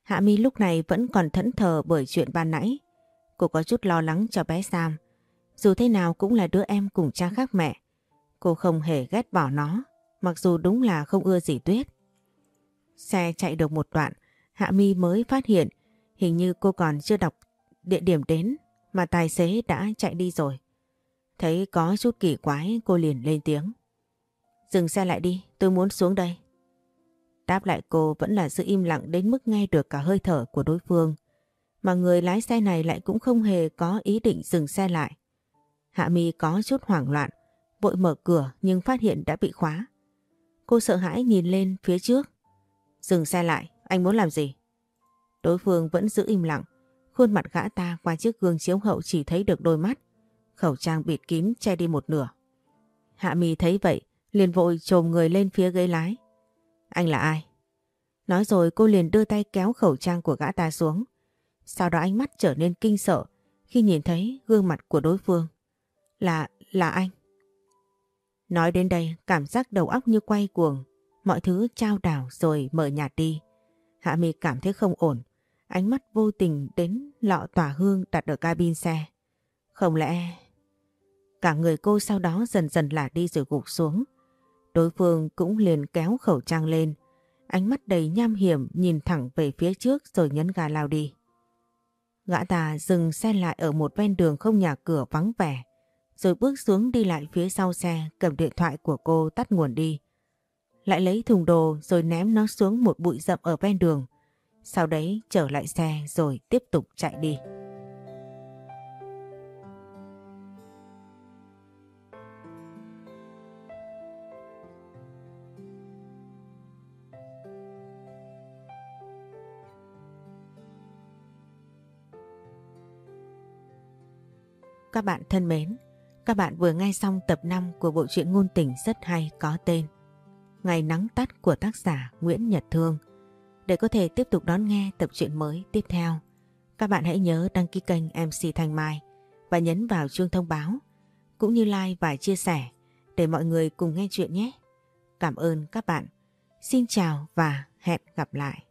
S1: Hạ Mi lúc này vẫn còn thẫn thờ bởi chuyện ban nãy. Cô có chút lo lắng cho bé Sam. Dù thế nào cũng là đứa em cùng cha khác mẹ. Cô không hề ghét bỏ nó, mặc dù đúng là không ưa gì Tuyết. Xe chạy được một đoạn, Hạ Mi mới phát hiện hình như cô còn chưa đọc địa điểm đến mà tài xế đã chạy đi rồi. Thấy có chút kỳ quái cô liền lên tiếng. Dừng xe lại đi, tôi muốn xuống đây. Đáp lại cô vẫn là giữ im lặng đến mức nghe được cả hơi thở của đối phương. Mà người lái xe này lại cũng không hề có ý định dừng xe lại. Hạ Mi có chút hoảng loạn, vội mở cửa nhưng phát hiện đã bị khóa. Cô sợ hãi nhìn lên phía trước. Dừng xe lại, anh muốn làm gì? Đối phương vẫn giữ im lặng, khuôn mặt gã ta qua chiếc gương chiếu hậu chỉ thấy được đôi mắt. Khẩu trang bịt kín che đi một nửa. Hạ Mi thấy vậy, liền vội trồm người lên phía ghế lái. Anh là ai? Nói rồi cô liền đưa tay kéo khẩu trang của gã ta xuống. Sau đó ánh mắt trở nên kinh sợ khi nhìn thấy gương mặt của đối phương. Là, là anh. Nói đến đây, cảm giác đầu óc như quay cuồng. Mọi thứ trao đảo rồi mở nhạt đi. Hạ Mi cảm thấy không ổn. Ánh mắt vô tình đến lọ tỏa hương đặt ở cabin xe. Không lẽ... Cả người cô sau đó dần dần lả đi rồi gục xuống. Đối phương cũng liền kéo khẩu trang lên. Ánh mắt đầy nham hiểm nhìn thẳng về phía trước rồi nhấn ga lao đi. Gã ta dừng xe lại ở một ven đường không nhà cửa vắng vẻ. Rồi bước xuống đi lại phía sau xe cầm điện thoại của cô tắt nguồn đi. Lại lấy thùng đồ rồi ném nó xuống một bụi rậm ở ven đường. Sau đấy trở lại xe rồi tiếp tục chạy đi. Các bạn thân mến, các bạn vừa nghe xong tập 5 của bộ truyện ngôn tình rất hay có tên Ngày nắng tắt của tác giả Nguyễn Nhật Thương. Để có thể tiếp tục đón nghe tập truyện mới tiếp theo, các bạn hãy nhớ đăng ký kênh MC Thanh Mai và nhấn vào chuông thông báo, cũng như like và chia sẻ để mọi người cùng nghe chuyện nhé. Cảm ơn các bạn. Xin chào và hẹn gặp lại.